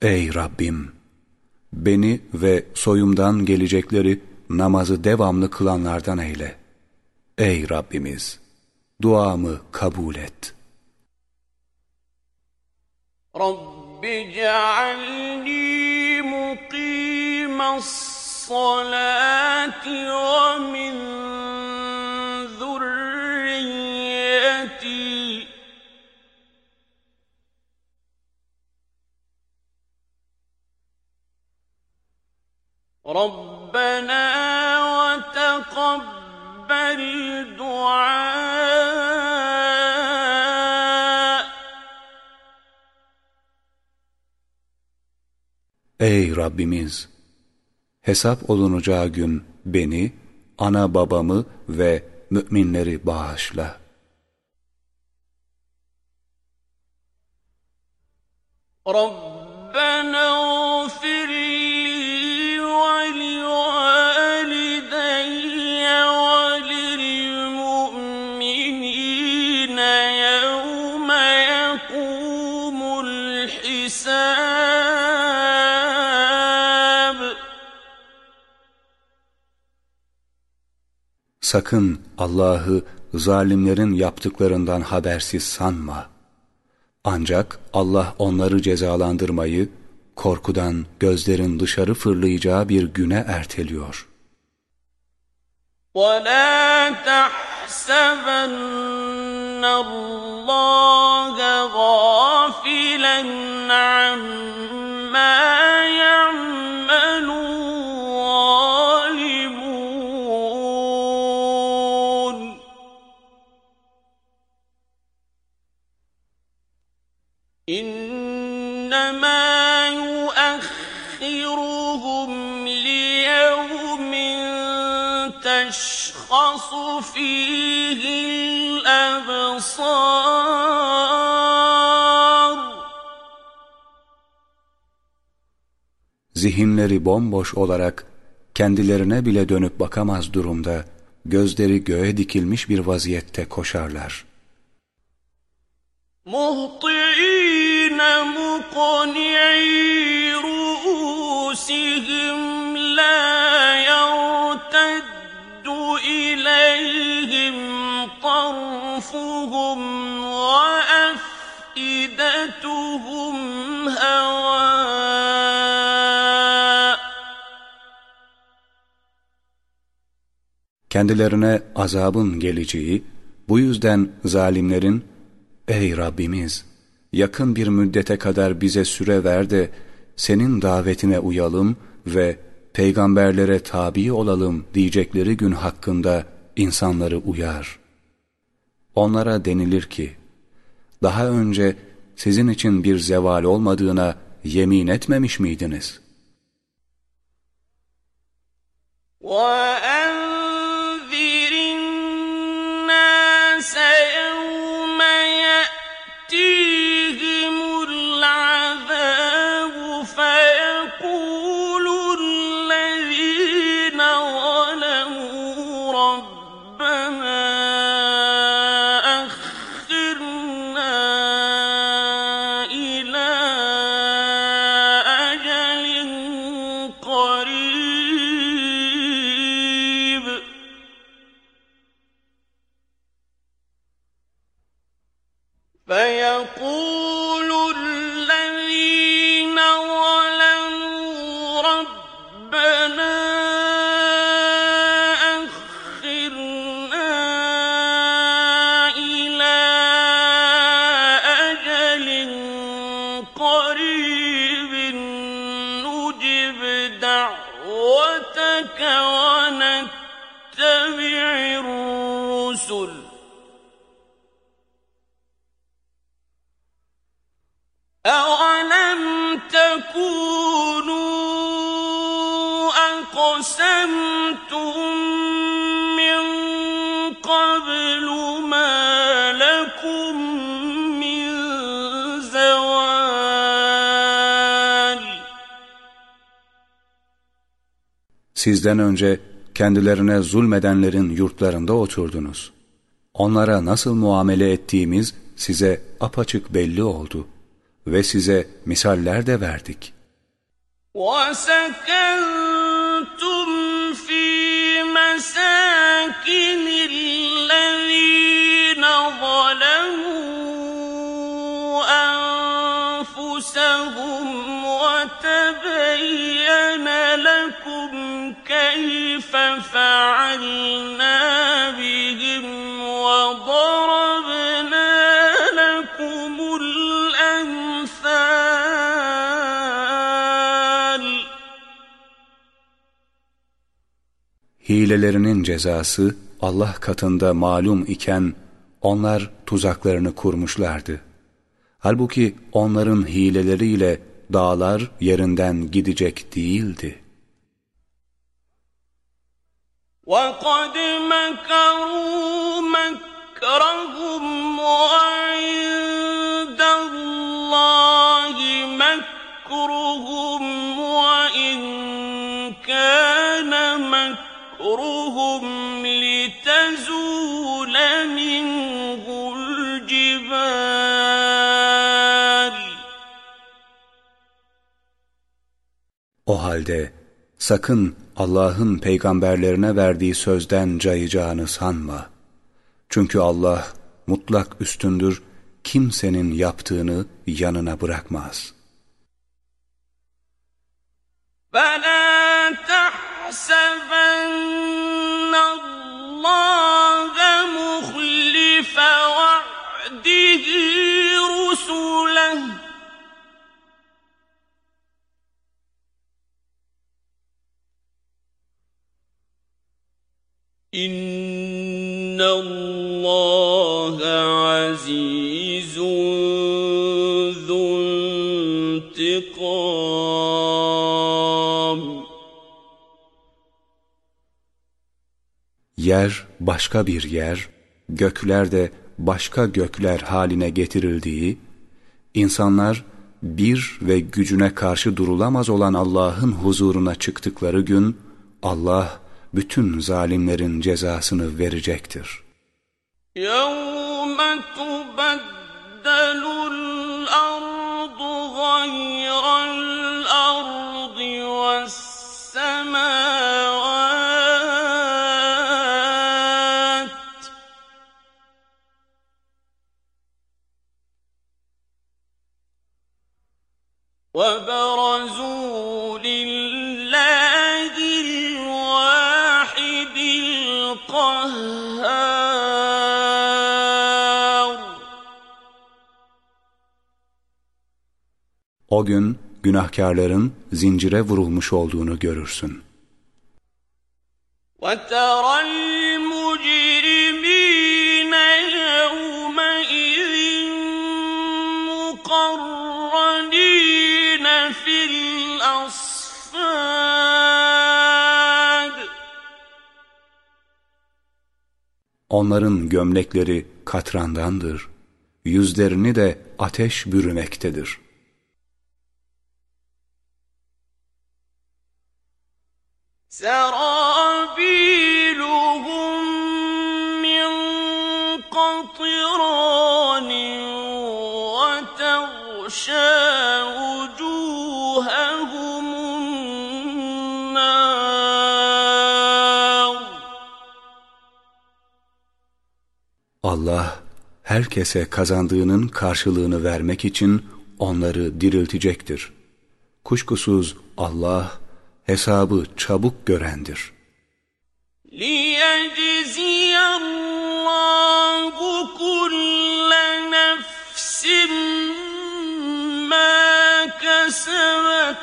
Ey Rabbim! Beni ve soyumdan gelecekleri namazı devamlı kılanlardan eyle. Ey Rabbimiz! Duamı kabul et. Rabbi cealni mukimas salati ve min Ey Rabbimiz! Hesap olunacağı gün beni, ana babamı ve müminleri bağışla. Sakın Allah'ı zalimlerin yaptıklarından habersiz sanma. Ancak Allah onları cezalandırmayı korkudan gözlerin dışarı fırlayacağı bir güne erteliyor. وَلَا تَحْسَبَنَّ اللّٰهَ غَافِلًا عَمَّا فِيهِ الْأَبْصَارُ Zihinleri bomboş olarak kendilerine bile dönüp bakamaz durumda gözleri göğe dikilmiş bir vaziyette koşarlar. مُهْطِعِينَ مُقْنِعِي رُءُوسِهِمْ طَرْفُهُمْ وَأَفْئِدَتُهُمْ هَوَاءٌ Kendilerine azabın geleceği, bu yüzden zalimlerin, Ey Rabbimiz! Yakın bir müddete kadar bize süre ver de, senin davetine uyalım ve peygamberlere tabi olalım diyecekleri gün hakkında insanları uyar. Onlara denilir ki, daha önce sizin için bir zeval olmadığına yemin etmemiş miydiniz? وَأَنذِرِ Sizden önce kendilerine zulmedenlerin yurtlarında oturdunuz. Onlara nasıl muamele ettiğimiz size apaçık belli oldu ve size misaller de verdik. وَسَكَنتُمْ فِي مَسَاكِنِ الَّذِينَ ظَلَمُوا كَيْفَ فَعَلْنَا بِهِمْ وَضَرَبْنَا لَكُمُ الْأَمْثَالَ Hilelerinin cezası Allah katında malum iken onlar tuzaklarını kurmuşlardı. Halbuki onların hileleriyle dağlar yerinden gidecek değildi. وَقَدْ مَكَرُوا مَكْرَهُمْ وَعِندَ اللَّهِ مَكْرُهُمْ وَإِن كَانَ مَكْرُهُمْ لِتَزُولَ مِنْهُ الْجِبَالُ. O halde sakın Allah'ın peygamberlerine verdiği sözden cayacağını sanma. Çünkü Allah mutlak üstündür, kimsenin yaptığını yanına bırakmaz. فَلَا تَحْسَبَنَّ اللّٰهَ مُخْلِفَ وَعْدِهِ رُسُلَهُ إِنَّ اللّٰهَ عَزِيزٌ ذُو انتِقَامٍ Yer başka bir yer, gökler de başka gökler haline getirildiği, insanlar bir ve gücüne karşı durulamaz olan Allah'ın huzuruna çıktıkları gün, Allah bütün zalimlerin cezasını verecektir. يَوْمَ تُبَدَّلُ الْأَرْضُ غَيْرَ الْأَرْضِ وَالسَّمَاوَاتُ وَبَرَزُوا O gün günahkarların zincire vurulmuş olduğunu görürsün. وَتَرَى الْمُجْرِمِينَ يَوْمَئِذٍ مُقَرَّنِينَ فِي الْأَصْفَادِ Onların gömlekleri katrandandır, yüzlerini de ateş bürümektedir. سرابيلهم من قطران وتغشى وجوههم النار Allah herkese kazandığının karşılığını vermek için onları diriltecektir. Kuşkusuz Allah hesabı çabuk görendir. ليجزي الله كل نفس ما كسبت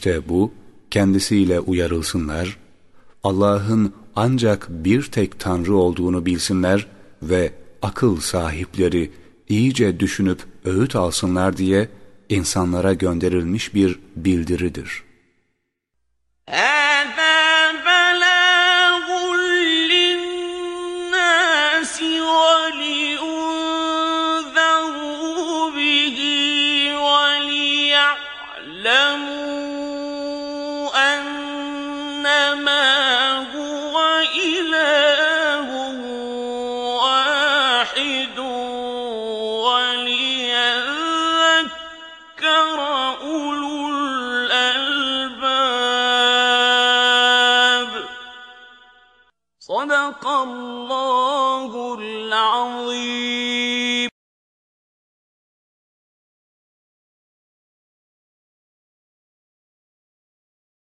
İşte bu kendisiyle uyarılsınlar, Allah'ın ancak bir tek Tanrı olduğunu bilsinler ve akıl sahipleri iyice düşünüp öğüt alsınlar diye insanlara gönderilmiş bir bildiridir. Hey!